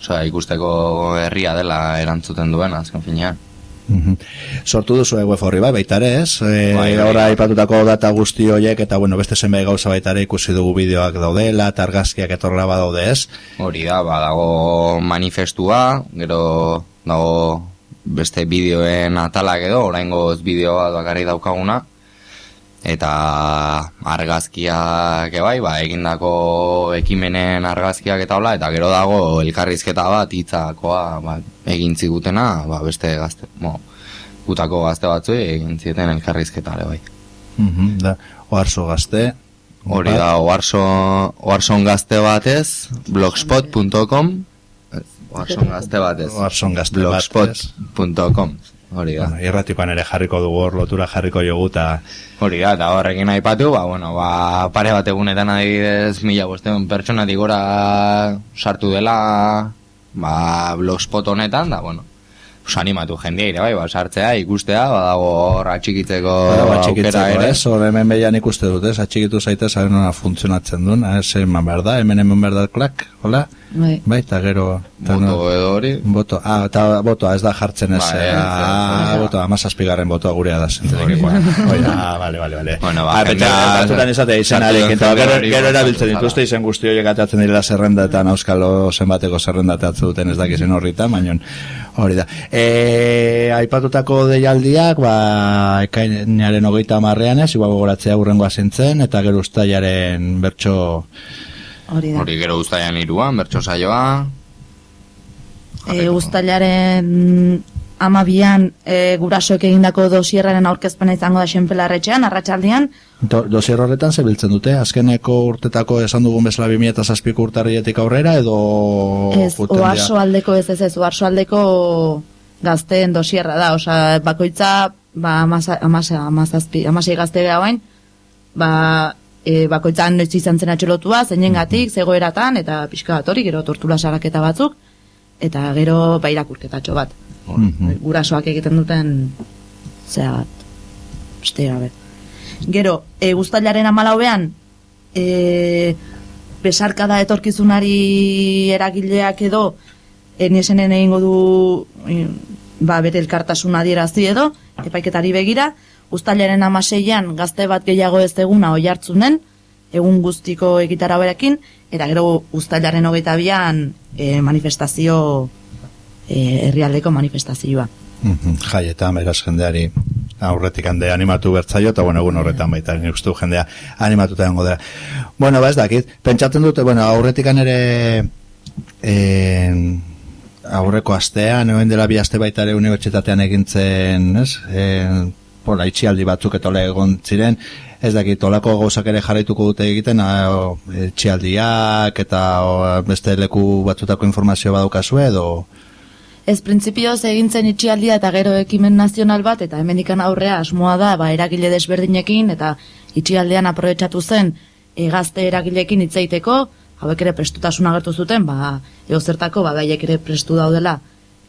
Osa, ikusteko herria dela erantzuten duen, azken finean. Mhm. Sortu duzu web horri bai, baita ere ez, e, Bai, bai, bai. aipatutako data guzti horiek eta bueno, beste zenbait gauza baita ere ikusi dugu bideoak daudela, eta argazkiak etorrela badaude ez. Hori da, ba, dago manifestua, gero dago beste bideoen atalak edo, oraingoz bideoa bakarrik daukaguna, eta argazkiak bai, ba, egindako ekimenen argazkiak eta hola, eta gero dago elkarrizketa bat hitzakoa ba, egin zigutena, ba, beste gazte, mo, gutako gazte batzuei egin zieten elkarrizketa ere bai. Mhm, da, oarzo gazte. Hori da, oarso, oarson gazte batez, blogspot.com, Oarson gazte batez. blogspot.com, hori da. Bueno, irratikoan ere jarriko dugu hor lotura jarriko jogu eta Hori da, eta horrekin aipatu, ba, bueno, ba, pare bat egunetan adibidez mila bosteun pertsonatik gora sartu dela ba, blogspot honetan, da, bueno, pues animatu jendea ere, bai, ba, sartzea, ikustea, badago hor atxikitzeko ba, aukera ere. ez, hor hemen behian ikuste dut, ez, atxikitu zaitez, nola funtzionatzen duen, ez, eman behar da, hemen hemen behar da klak, hola? Bai. Bai, eta gero... eta Boto no- edo hori. Boto, ah, eta botoa ez da jartzen ez, Bai, eh, ah, botoa, amazazpigarren botoa gurea da zentedekekoa. Hoi, ah, bale, bale, bale. Bueno, ba, batzutan izatea sartu izenarekin, eta gero, gero erabiltzen dituzte izen guzti horiek atatzen direla zerrendaetan auskalo zenbateko zerrendateatzen duten ez dakizen horritan, baina hori da. E, aipatutako deialdiak, ba, ekainaren hogeita marrean ez, igual gogoratzea urrengoa zintzen, eta gero ustailaren bertso Hori da. Hori gero guztaian iruan, bertso saioa, E, Uztailaren amabian e, gurasoek egindako dosierraren aurkezpena izango da xenpelarretxean, arratsaldean. Do, dosier horretan zebiltzen dute, azkeneko urtetako esan dugun bezala 2007ko urtarrietik aurrera, edo... Ez, oarso aldeko ez ez ez, oarso aldeko gazteen dosierra da, osea, bakoitza, ba, amasa, amasa, amazazpi, amasei gazte geha bain, ba, e, bakoitzan noiz izan zen atxelotua, zeinen gatik, zegoeratan, eta pixka bat hori, gero tortura saraketa batzuk, eta gero ba irakurketatxo bat. Mhm. Gurasoak egiten duten, zera bat, beste gabe. Gero, e, guztailaren amalauean, e, besarkada etorkizunari eragileak edo, enesenen egingo du e, ba, bere elkartasuna adierazi edo, epaiketari begira, guztailaren amaseian gazte bat gehiago ez eguna oi hartzunen, egun guztiko egitara berekin, eta gero guztailaren hogeita bian e, manifestazio, e, herrialdeko manifestazioa. Mhm, Jaietan, beraz jendeari aurretik hande animatu bertzaio, eta bueno, egun horretan baita, nik uste dut jendea animatuta egongo dela. Bueno, ba ez dakit, pentsatzen dute, bueno, aurretik ere en, aurreko astean, egoen dela bi aste baita ere unibertsitatean egintzen, ez? En, pola, itxialdi batzuk etola egon ziren, ez dakit, olako gauzak ere jarraituko dute egiten, a, o, itxialdiak eta o, beste leku batzutako informazio badukazue, edo... Ez printzipioz egintzen itxialdia eta gero ekimen nazional bat, eta hemenikan aurrea asmoa da, ba, eragile desberdinekin, eta itxialdean aprobetsatu zen e, gazte eragilekin hitzaiteko, hauek ere prestutasun agertu zuten, ba, ego zertako, ba, ere prestu daudela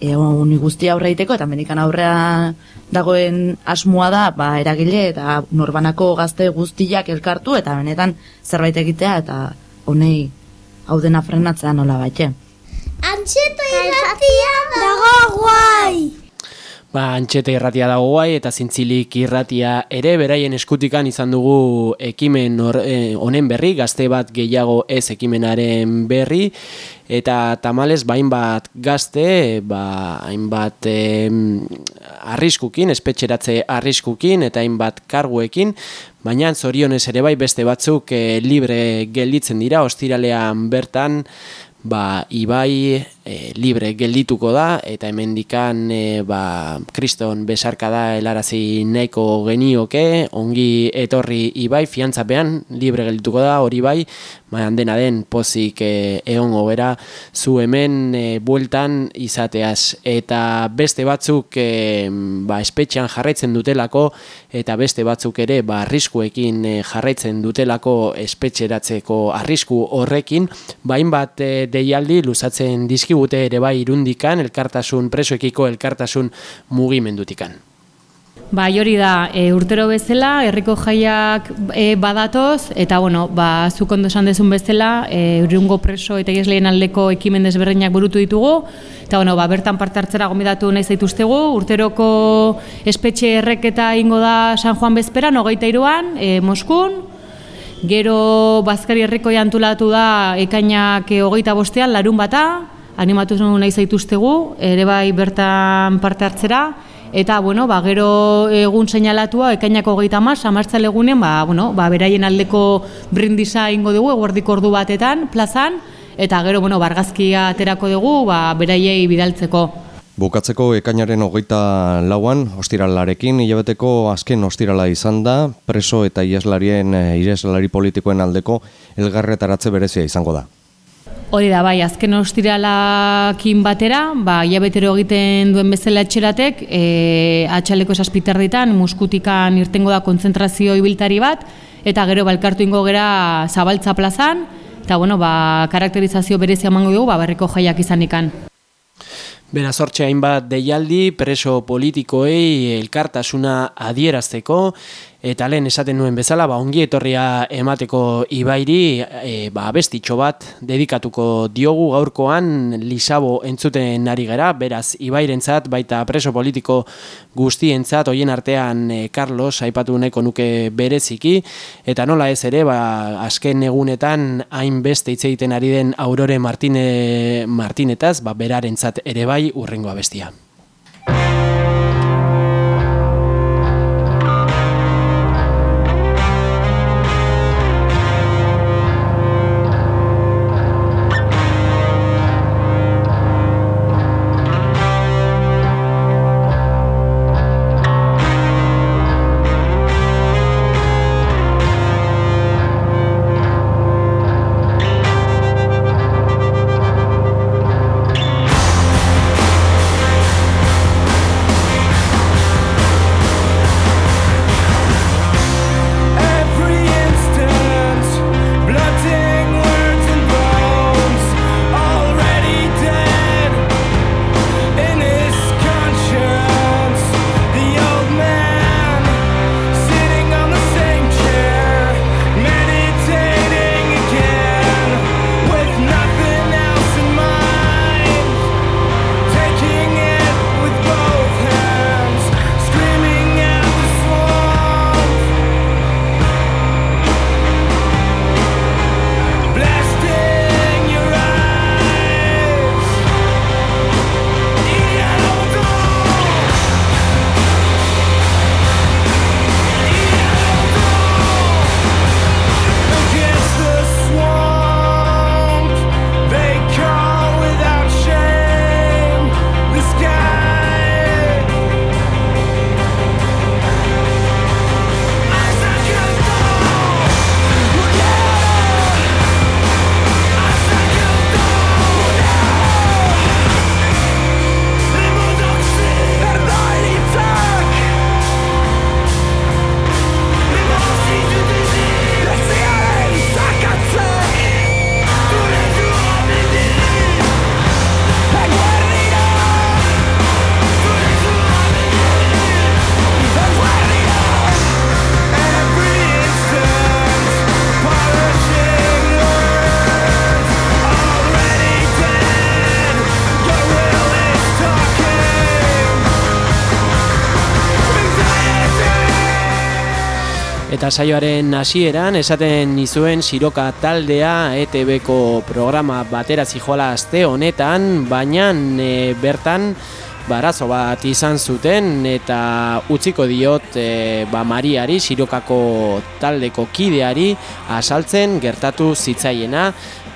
e, honi guzti aurre egiteko eta menikan aurrea dagoen asmoa da ba, eragile eta norbanako gazte guztiak elkartu eta benetan zerbait egitea eta honei hau dena frenatzea nola baite. Antxeta irratia dago guai! Ba, antxete irratia dago guai eta zintzilik irratia ere beraien eskutikan izan dugu ekimen eh, honen berri, gazte bat gehiago ez ekimenaren berri, eta tamales bain bat gazte, ba, hainbat em, arriskukin, espetxeratze arriskukin eta hainbat karguekin, baina zorionez ere bai beste batzuk eh, libre gelditzen dira, ostiralean bertan, ba, Ibai e, libre geldituko da eta hemendikan e, ba, kriston besarka da helarazi nahiko genioke, ongi etorri Ibai fiantzapean libre geldituko da hori bai, baina dena den pozik e, egongo gera zu hemen e, bueltan izateaz. Eta beste batzuk e, ba, espetxean jarraitzen dutelako eta beste batzuk ere ba, arriskuekin e, jarraitzen dutelako espetxeratzeko arrisku horrekin, bain bat e, deialdi luzatzen dizkigute ere bai irundikan, elkartasun presoekiko elkartasun mugimendutikan. Bai, hori da, e, urtero bezala, herriko jaiak e, badatoz, eta, bueno, ba, zuk ondo esan dezun bezala, e, urrungo preso eta iesleen aldeko ekimen desberdinak burutu ditugu, eta, bueno, ba, bertan parte hartzera gomidatu nahi zaituztegu, urteroko espetxe erreketa ingo da San Juan Bezperan, hogeita iruan, e, Moskun, Gero Bazkari herriko jantulatu da ekainak e, hogeita bostean, larun bata, animatu nahi zaituztegu, ere bai bertan parte hartzera, eta bueno, ba, gero egun seinalatua ekainak hogeita mas, amartzal egunen, ba, bueno, ba, beraien aldeko brindisa ingo dugu, eguerdiko ordu batetan, plazan, eta gero, bueno, bargazkia aterako dugu, ba, beraiei bidaltzeko. Bukatzeko ekainaren hogeita lauan, ostiralarekin, hilabeteko azken ostirala izan da, preso eta ieslarien, eh, ieslari politikoen aldeko elgarretaratze berezia izango da. Hori da, bai, azken ostiralakin batera, ba, hilabetero egiten duen bezala etxeratek, e, atxaleko esaspiterditan, muskutikan irtengo da kontzentrazio ibiltari bat, eta gero balkartu ingo gera zabaltza plazan, eta bueno, ba, karakterizazio berezia emango dugu, ba, berriko jaiak izanikan. Beraz hortxe hainbat deialdi preso politikoei elkartasuna adierazteko eta lehen esaten nuen bezala ba, ongi etorria emateko ibairi e, ba, bestitxo bat dedikatuko diogu gaurkoan Lisabo entzuten ari gara, beraz ibairentzat baita preso politiko guztientzat hoien artean e, Carlos aipatu nahiko nuke bereziki eta nola ez ere ba, azken egunetan hainbeste hitz egiten ari den Aurore Martine, Martinetaz ba, berarentzat ere bai urrengoa bestia. Eta saioaren hasieran esaten nizuen Siroka taldea ETB-ko programa batera zijoala aste honetan, baina e, bertan barazo bat izan zuten eta utziko diot e, ba Mariari Sirokako taldeko kideari asaltzen gertatu zitzaiena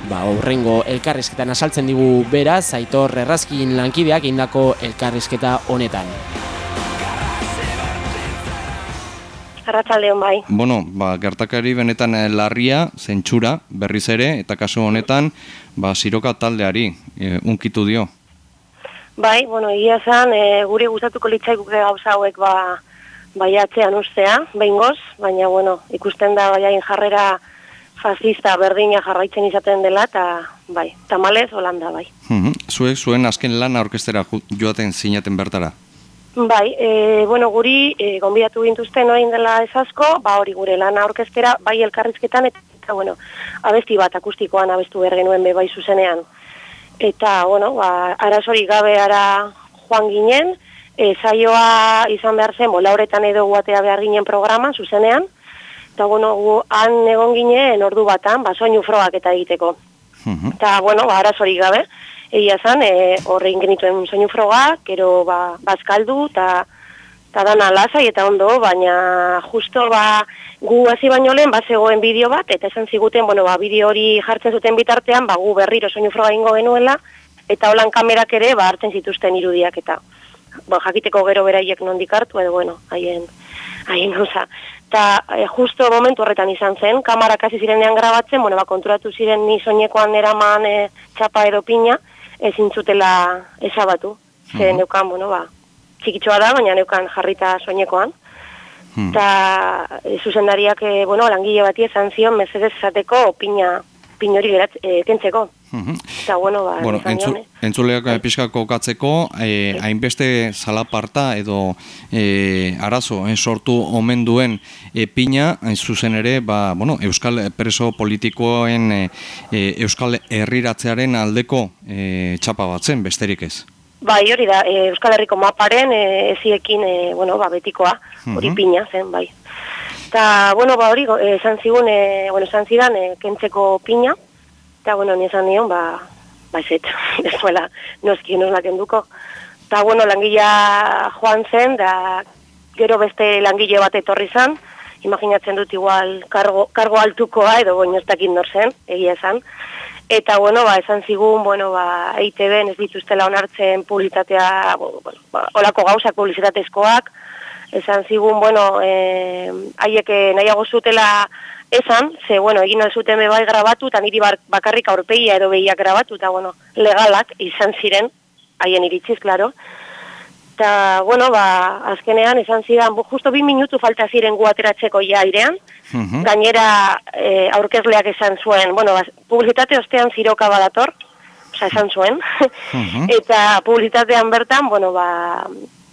ba aurrengo elkarrizketan asaltzen digu beraz Aitor Errazkin lankideak indako elkarrizketa honetan. Arratsaldeon bai. Bueno, ba, gertakari benetan eh, larria, zentsura, berriz ere, eta kasu honetan, ba, siroka taldeari, e, unkitu dio. Bai, bueno, egia zan, e, guri gustatuko litzaikuke gauza hauek ba, baiatzean ustea, behingoz, baina, bueno, ikusten da baiain jarrera fascista berdina jarraitzen izaten dela, eta bai, tamalez holanda bai. Zuek zuen azken lan orkestera joaten zinaten bertara. Bai, e, bueno, guri e, gonbidatu gintuzten orain dela ez asko, ba hori gure lana orkestera, bai elkarrizketan, eta, eta bueno, abesti bat akustikoan abestu behar genuen be bai zuzenean. Eta, bueno, ba, arazori gabe ara joan ginen, e, saioa izan behar zen, bola horretan edo guatea behar ginen programa zuzenean, eta, bueno, gu, han egon ginen ordu batan, ba, soinu frogak eta egiteko. Eta, bueno, ba, arazori gabe, egia zan, e, horrein genituen soinu froga, gero ba, bazkaldu, eta eta dana lasai eta ondo, baina justo ba, gu hasi baino lehen ba, zegoen bideo bat, eta esan ziguten, bueno, ba, bideo hori jartzen zuten bitartean, ba, gu berriro soinu froga ingo genuela, eta holan kamerak ere ba, hartzen zituzten irudiak, eta ba, jakiteko gero beraiek nondik hartu, edo bueno, haien, haien gauza. Eta e, justo momentu horretan izan zen, kamarak hasi zirenean grabatzen, bueno, ba, konturatu ziren ni soinekoan eraman e, txapa edo pina, ezin zutela ezabatu. Ze Mhm. neukan, bueno, ba, txikitxoa da, baina neukan jarrita soinekoan. Eta e, zuzendariak, e, bueno, langile bati esan zion, mesedez esateko pina, pin hori gerat, e, kentzeko. Mhm. Eta, bueno, ba, Bueno, esan entzu, nion, eh. entzuleak bai. pixka kokatzeko, eh, hainbeste zalaparta edo eh, arazo eh, sortu omen duen eh, pina, hain zuzen ere, ba, bueno, Euskal preso politikoen eh, eh, Euskal herriratzearen aldeko eh, txapa bat zen, besterik ez. Bai, hori da, e, Euskal Herriko maparen e, eziekin, e, bueno, ba, betikoa, hori Mhm. pina zen, bai. Eta, bueno, ba, hori, esan zigun, e, bueno, esan zidan, e, kentzeko pina, eta, bueno, ni esan nion, ba, ba, ez et, ez zuela, noski, nos la kenduko. Eta, bueno, langila joan zen, da, gero beste langile bat etorri zen, imaginatzen dut igual kargo, kargo altukoa edo baino ez dakit nor zen, egia esan. Eta bueno, ba, esan zigun, bueno, ba, EITB ez dituztela onartzen publizitatea, bueno, ba, olako gauzak publizitatezkoak, esan zigun, bueno, eh, haiek eh, nahiago zutela esan, ze, bueno, egin zuten bai grabatu, eta niri bakarrik aurpegia edo behiak grabatu, eta, bueno, legalak izan ziren, haien iritziz, klaro. Eta, bueno, ba, azkenean esan zidan, bu- justo bi minutu falta ziren gu ateratzeko ja airean, gainera e, aurkezleak esan zuen, bueno, ba, publizitate ostean ziroka badator, oza, esan zuen, eta publizitatean bertan, bueno, ba,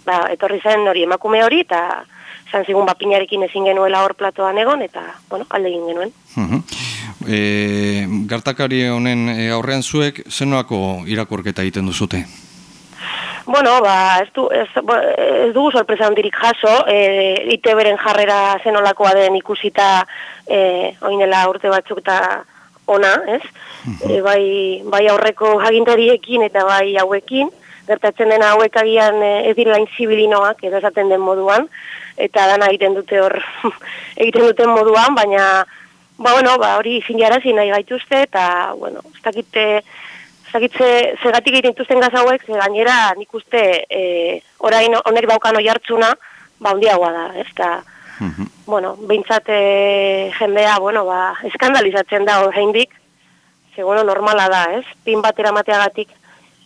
ba, etorri zen hori emakume hori, eta esan zigun ba, pinarekin ezin genuela hor platoan egon, eta, bueno, alde egin genuen. Mhm. E, gertakari honen e, aurrean zuek, zenoako irakurketa egiten duzute? Bueno, ba, ez, du, ez, bo- ez dugu sorpresa handirik jaso, e, ITB-ren jarrera zenolakoa den ikusita e, oinela urte batzuk eta ona, ez? E, bai, bai aurreko agintariekin eta bai hauekin, gertatzen dena hauek agian e, ez direla inzibilinoak, edo esaten den moduan, eta dana egiten dute hor, egiten duten moduan, baina, ba, bueno, ba, hori zinjarazi nahi gaituzte, eta, bueno, ez dakite, Zagitze, zegatik egiten dituzten gaz hauek, ze gainera nik uste e, orain honek daukan oi hartzuna, ba, handiagoa da, ez da, bueno, behintzat jendea, bueno, ba, eskandalizatzen da oraindik, ze, bueno, normala da, ez, pin bat eramateagatik,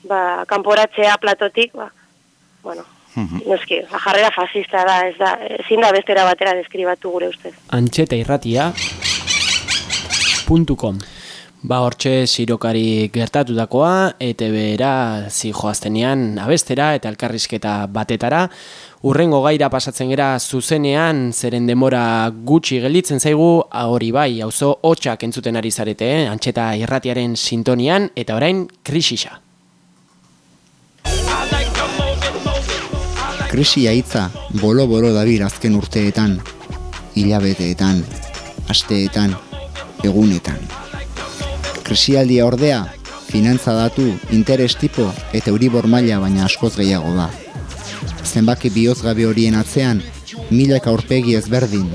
ba, kanporatzea platotik, ba, bueno, noski, ba, jarrera fascista da, ez da, ezin da bestera batera deskribatu gure ustez. antxeta irratia .com Ba hortxe sirokari gertatutakoa, ETB-era zijoaztenean abestera eta elkarrizketa batetara. Urrengo gaira pasatzen gera zuzenean, zeren demora gutxi gelditzen zaigu, hori bai, auzo hotxak entzuten ari zarete, eh? antxeta irratiaren sintonian, eta orain krisisa. Krisia hitza bolo-bolo dabir azken urteetan. hilabeteetan, asteetan, egunetan. Krisialdia ordea, finantza datu, interes tipo eta euribor maila baina askoz gehiago da. Zenbaki bihozgabe horien atzean, milak aurpegi ezberdin,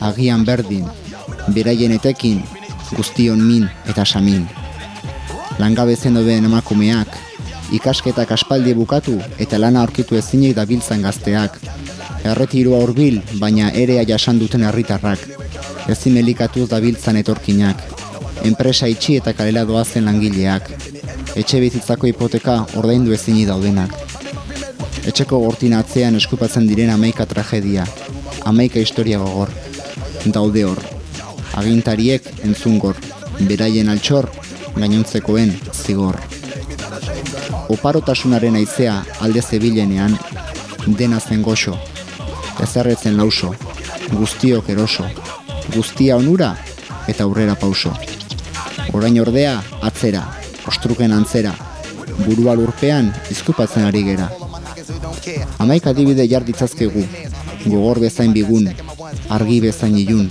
agian berdin, beraien etekin, guztion min eta samin. Langabezen doben emakumeak, ikasketak aspaldi bukatu eta lana aurkitu ezinik dabiltzan gazteak, erretirua hurbil baina erea jasan duten herritarrak, ezin elikatuz dabiltzan etorkinak, enpresa itxi eta kalela doazen langileak, etxe bizitzako hipoteka ordaindu ezini daudenak. Etxeko gortin atzean eskupatzen diren amaika tragedia, amaika historia gogor, daude hor, agintariek entzungor, beraien altxor, gainontzekoen zigor. Oparotasunaren aizea alde zebilenean, dena zen goxo, ezerretzen lauso, guztiok eroso, guztia onura eta aurrera pauso. Orain ordea, atzera, ostruken antzera, burua lurpean izkupatzen ari gera. Amaik adibide jarditzazkegu, gogor bezain bigun, argi bezain ilun,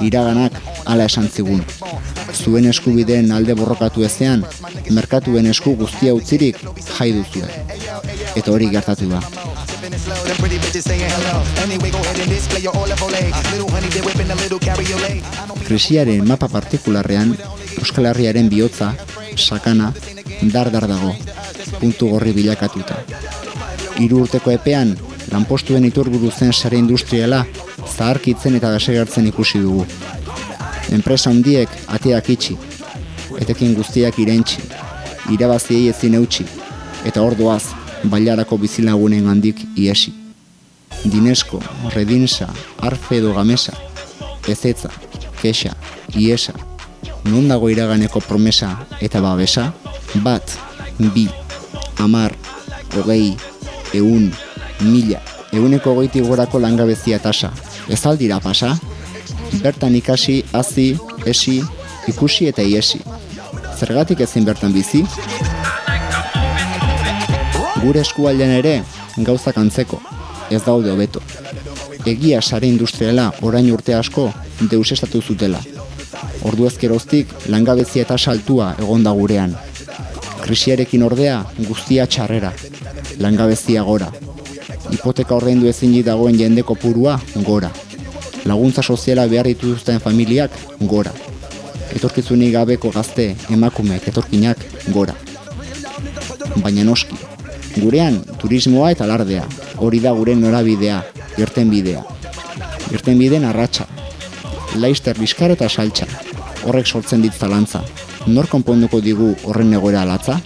iraganak ala esan zigun. Zuen eskubideen alde borrokatu ezean, merkatuen esku guztia utzirik jai duzue. Eta hori gertatu da. Krisiaren mapa partikularrean, Euskal Herriaren bihotza, sakana, dar-dar dago, puntu gorri bilakatuta. Hiru urteko epean, lanpostuen iturburu zen sare industriala, zaharkitzen eta desegertzen ikusi dugu. Enpresa handiek ateak itxi, etekin guztiak irentxi, irabaziei ezin eutxi, eta ordoaz, bailarako bizilagunen handik iesi. Dinesko, Redinsa, Arfe edo Gamesa, Ezetza, Kexa, Iesa, non dago iraganeko promesa eta babesa? Bat, bi, amar, hogei, eun, mila, euneko goiti gorako langabezia tasa. Ez aldira pasa? Bertan ikasi, hazi, esi, ikusi eta iesi. Zergatik ezin bertan bizi? Gure eskualdean ere, gauzak antzeko, ez daude hobeto. Egia sare industriala orain urte asko deus estatu zutela. Ordu ezkeroztik langabezia eta saltua egonda gurean. Krisiarekin ordea guztia txarrera, langabezia gora. Hipoteka ordaindu ezinik dagoen jende kopurua gora. Laguntza soziala behar dituzten familiak gora. Etorkizunik gabeko gazte, emakumeek, etorkinak gora. Baina noski, gurean turismoa eta lardea, hori da gure norabidea, irten bidea. Irten bideen arratsa, laister bizkar eta saltza, horrek sortzen dit zalantza. Nor konponduko digu horren egoera alatza?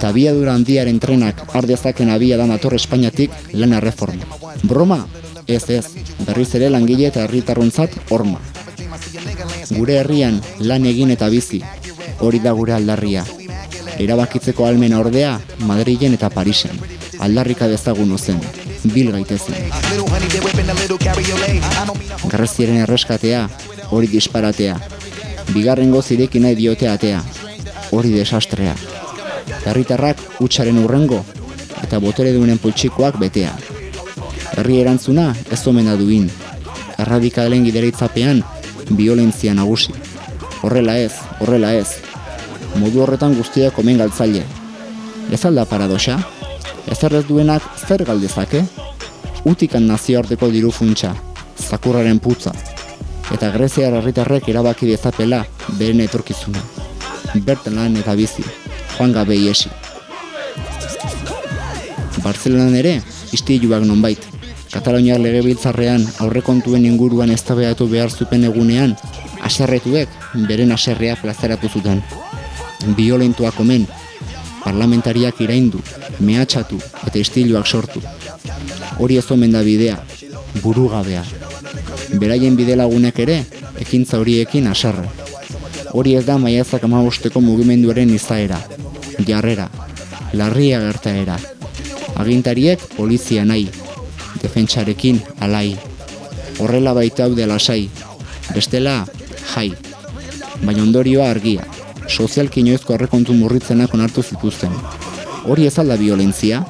Eta abiadura handiaren trenak ardezaken abia da nator Espainiatik lan erreforma. Broma? Ez ez, berriz ere langile eta herritarrontzat horma. Gure herrian lan egin eta bizi, hori da gure aldarria. Erabakitzeko almena ordea Madrilen eta Parisen. Aldarrika dezagun ozen, bil gaitezen. Garraziaren erreskatea, hori disparatea. Bigarrengo zireki nahi diote atea, hori desastrea. Herritarrak hutsaren urrengo eta botere duenen poltsikoak betea. Herri erantzuna ez omen da duin. Erradikalen gideritzapean violentzia nagusi. Horrela ez, horrela ez. Modu horretan guztiak omen galtzaile. Ez alda paradoxa? Ez duenak zer galdezake? Utikan nazioarteko diru funtsa, zakurraren putza, eta greziar herritarrek erabaki dezapela beren etorkizuna. Bertan lan eta bizi, joan gabe iesi. Bartzelonan ere, istiluak nonbait. Kataloniar legebiltzarrean aurrekontuen inguruan eztabeatu behar zupen egunean, aserretuek beren aserrea plazaratu zuten. Violentuak omen, parlamentariak iraindu, mehatxatu eta istiluak sortu. Hori ez omen da bidea, burugabea. Beraien bide lagunek ere, ekintza horiekin aserre. Hori ez da maiatzak amabosteko mugimenduaren izaera, jarrera, larria gertaera. Agintariek polizia nahi, defentsarekin alai. Horrela baitaude lasai, bestela jai. Baina ondorioa argia, sozialki inoizko aurrekontu murritzenak onartu zituzten. Hori ez alda violentzia?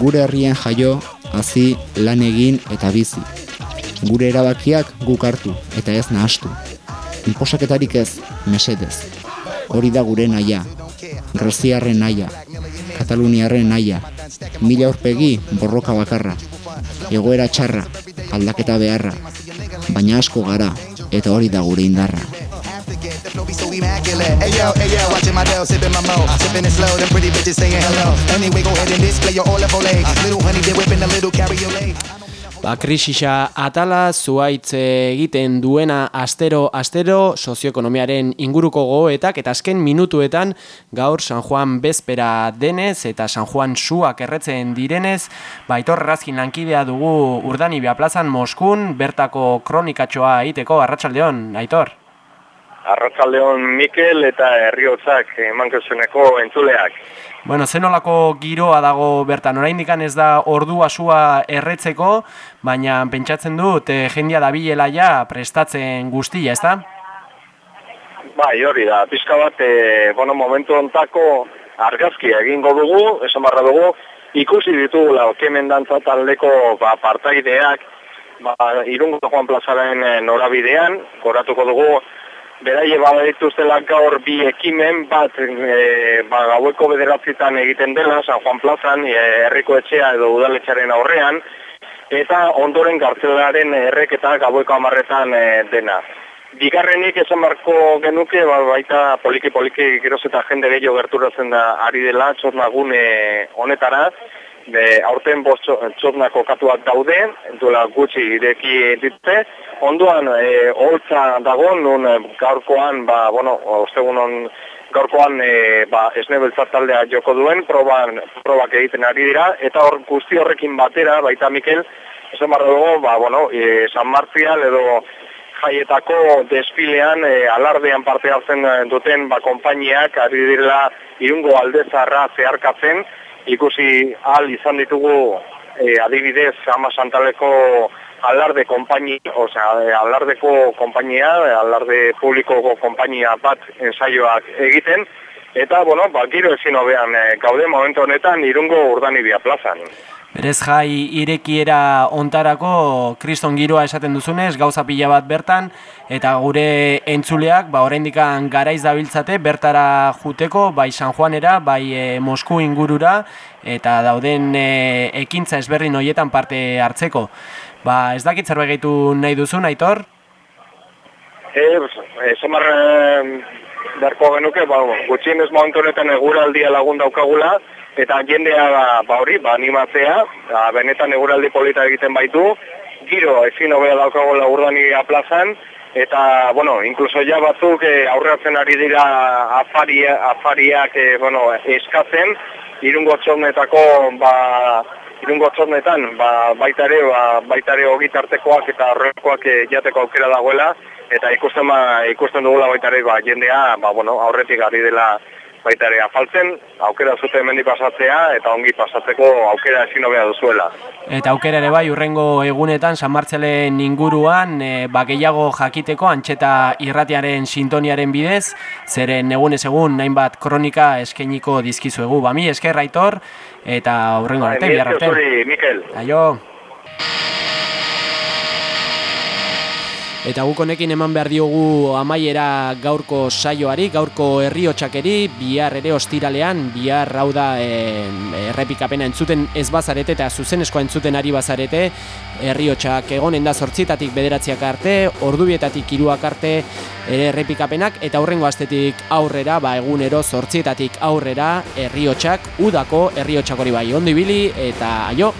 Gure herrien jaio, hazi, lan egin eta bizi. Gure erabakiak guk hartu eta ez nahastu. Inposaketarik ez, mesedez. Hori da gure naia, Greziarren naia, Kataluniarren naia, mila aurpegi borroka bakarra, egoera txarra, aldaketa beharra, baina asko gara, eta hori da gure indarra. So immaculate. Hey yo, watching my Dell, sipping my mo, sipping it slow. Them pretty bitches saying hello. Anyway, go ahead and display your level A. Little honey, they whipping a little cabriolet. Ba, krisisa atala, zuaitz egiten duena astero-astero sozioekonomiaren inguruko gogoetak eta azken minutuetan gaur San Juan bezpera denez eta San Juan suak erretzen direnez, ba, Aitor Razkin lankidea dugu Urdanibia plazan Moskun, bertako kronikatxoa egiteko, Arratsaldeon Aitor? Arratzaldeon Mikel eta Herriotzak emankozuneko entzuleak. Bueno, zenolako giroa dago bertan, oraindik ez da ordu asua erretzeko, baina pentsatzen dut eh, jendia dabilela ja prestatzen guztia, ezta? Bai, hori da, pizka bat, e, bueno, momentu ontako argazki egingo dugu, esan barra dugu, ikusi ditugula okemen dantza taldeko ba, partaideak, ba, irungo Juan Plazaren e, norabidean, koratuko dugu, beraie bada dituztela gaur bi ekimen bat e, ba, gaueko bederatzitan egiten dela San Juan Plazan e, herriko etxea edo udaletxaren aurrean eta ondoren gartzelaren erreketa gaueko amarretan e, dena. Bigarrenik esan marko genuke ba, baita poliki-poliki geroz eta jende gehiago gerturatzen da ari dela txornagune honetara Be, aurten bost txotna kokatuak daude, duela gutxi ireki ditze. Onduan, e, holtza dago, nun e, gaurkoan, ba, bueno, ostegunon gaurkoan e, ba, esnebeltzat taldea joko duen, proban, probak egiten ari dira, eta hor guzti horrekin batera, baita Mikel, esan barra dugu, ba, bueno, e, San Martzial edo jaietako desfilean, e, alardean parte hartzen duten, ba, konpainiak, ari direla irungo aldezarra zeharkatzen, ikusi ahal izan ditugu e, adibidez ama santaleko alarde konpaini, osea, alardeko konpainia, alarde publikoko konpainia bat ensaioak egiten, eta, bueno, ba, giro ezin hobean e, gaude momentu honetan irungo urdanibia plazan. Berez jai irekiera ontarako kriston giroa esaten duzunez, gauza pila bat bertan, eta gure entzuleak, ba, oraindikan garaiz dabiltzate, bertara juteko, bai San Juanera, bai e, Mosku ingurura, eta dauden e, ekintza ezberdin hoietan parte hartzeko. Ba, ez dakit zerbait gehitu nahi duzun, Aitor? E, Zamar, e, darko genuke, ba, gutxien ez momentu honetan eguraldia lagun daukagula, eta jendea ba, ba hori, ba animatzea, ba, benetan eguraldi polita egiten baitu, giro ezin hobea daukago lagurdani plazan, eta, bueno, inkluso ja batzuk e, aurreatzen ari dira afaria, afariak e, bueno, eskatzen, irungo txornetako, ba, irungo txornetan, ba, baitare, ba, baitare hogitartekoak eta horrekoak e, jateko aukera dagoela, eta ikusten, ba, ikusten dugula baitare, ba, jendea, ba, bueno, aurretik ari dela baita ere afaltzen, aukera zute hemendi pasatzea eta ongi pasatzeko aukera ezin hobea duzuela. Eta aukera ere bai urrengo egunetan San Martzelen inguruan e, ba gehiago jakiteko antxeta irratiaren sintoniaren bidez, zeren egunez egun nainbat kronika eskainiko dizkizuegu. Ba mi esker raitor eta urrengo arte bihar arte. Mikel. Aio. Eta guk honekin eman behar diogu amaiera gaurko saioari, gaurko herriotxakeri, bihar ere ostiralean, bihar hau da errepikapena entzuten ez bazarete eta zuzenezkoa entzuten ari bazarete, herriotxak egonen da zortzitatik bederatziak arte, ordubietatik iruak arte ere errepikapenak, eta hurrengo astetik aurrera, ba egunero zortzietatik aurrera, herriotxak, udako herriotxak hori bai, ondo ibili, eta aio!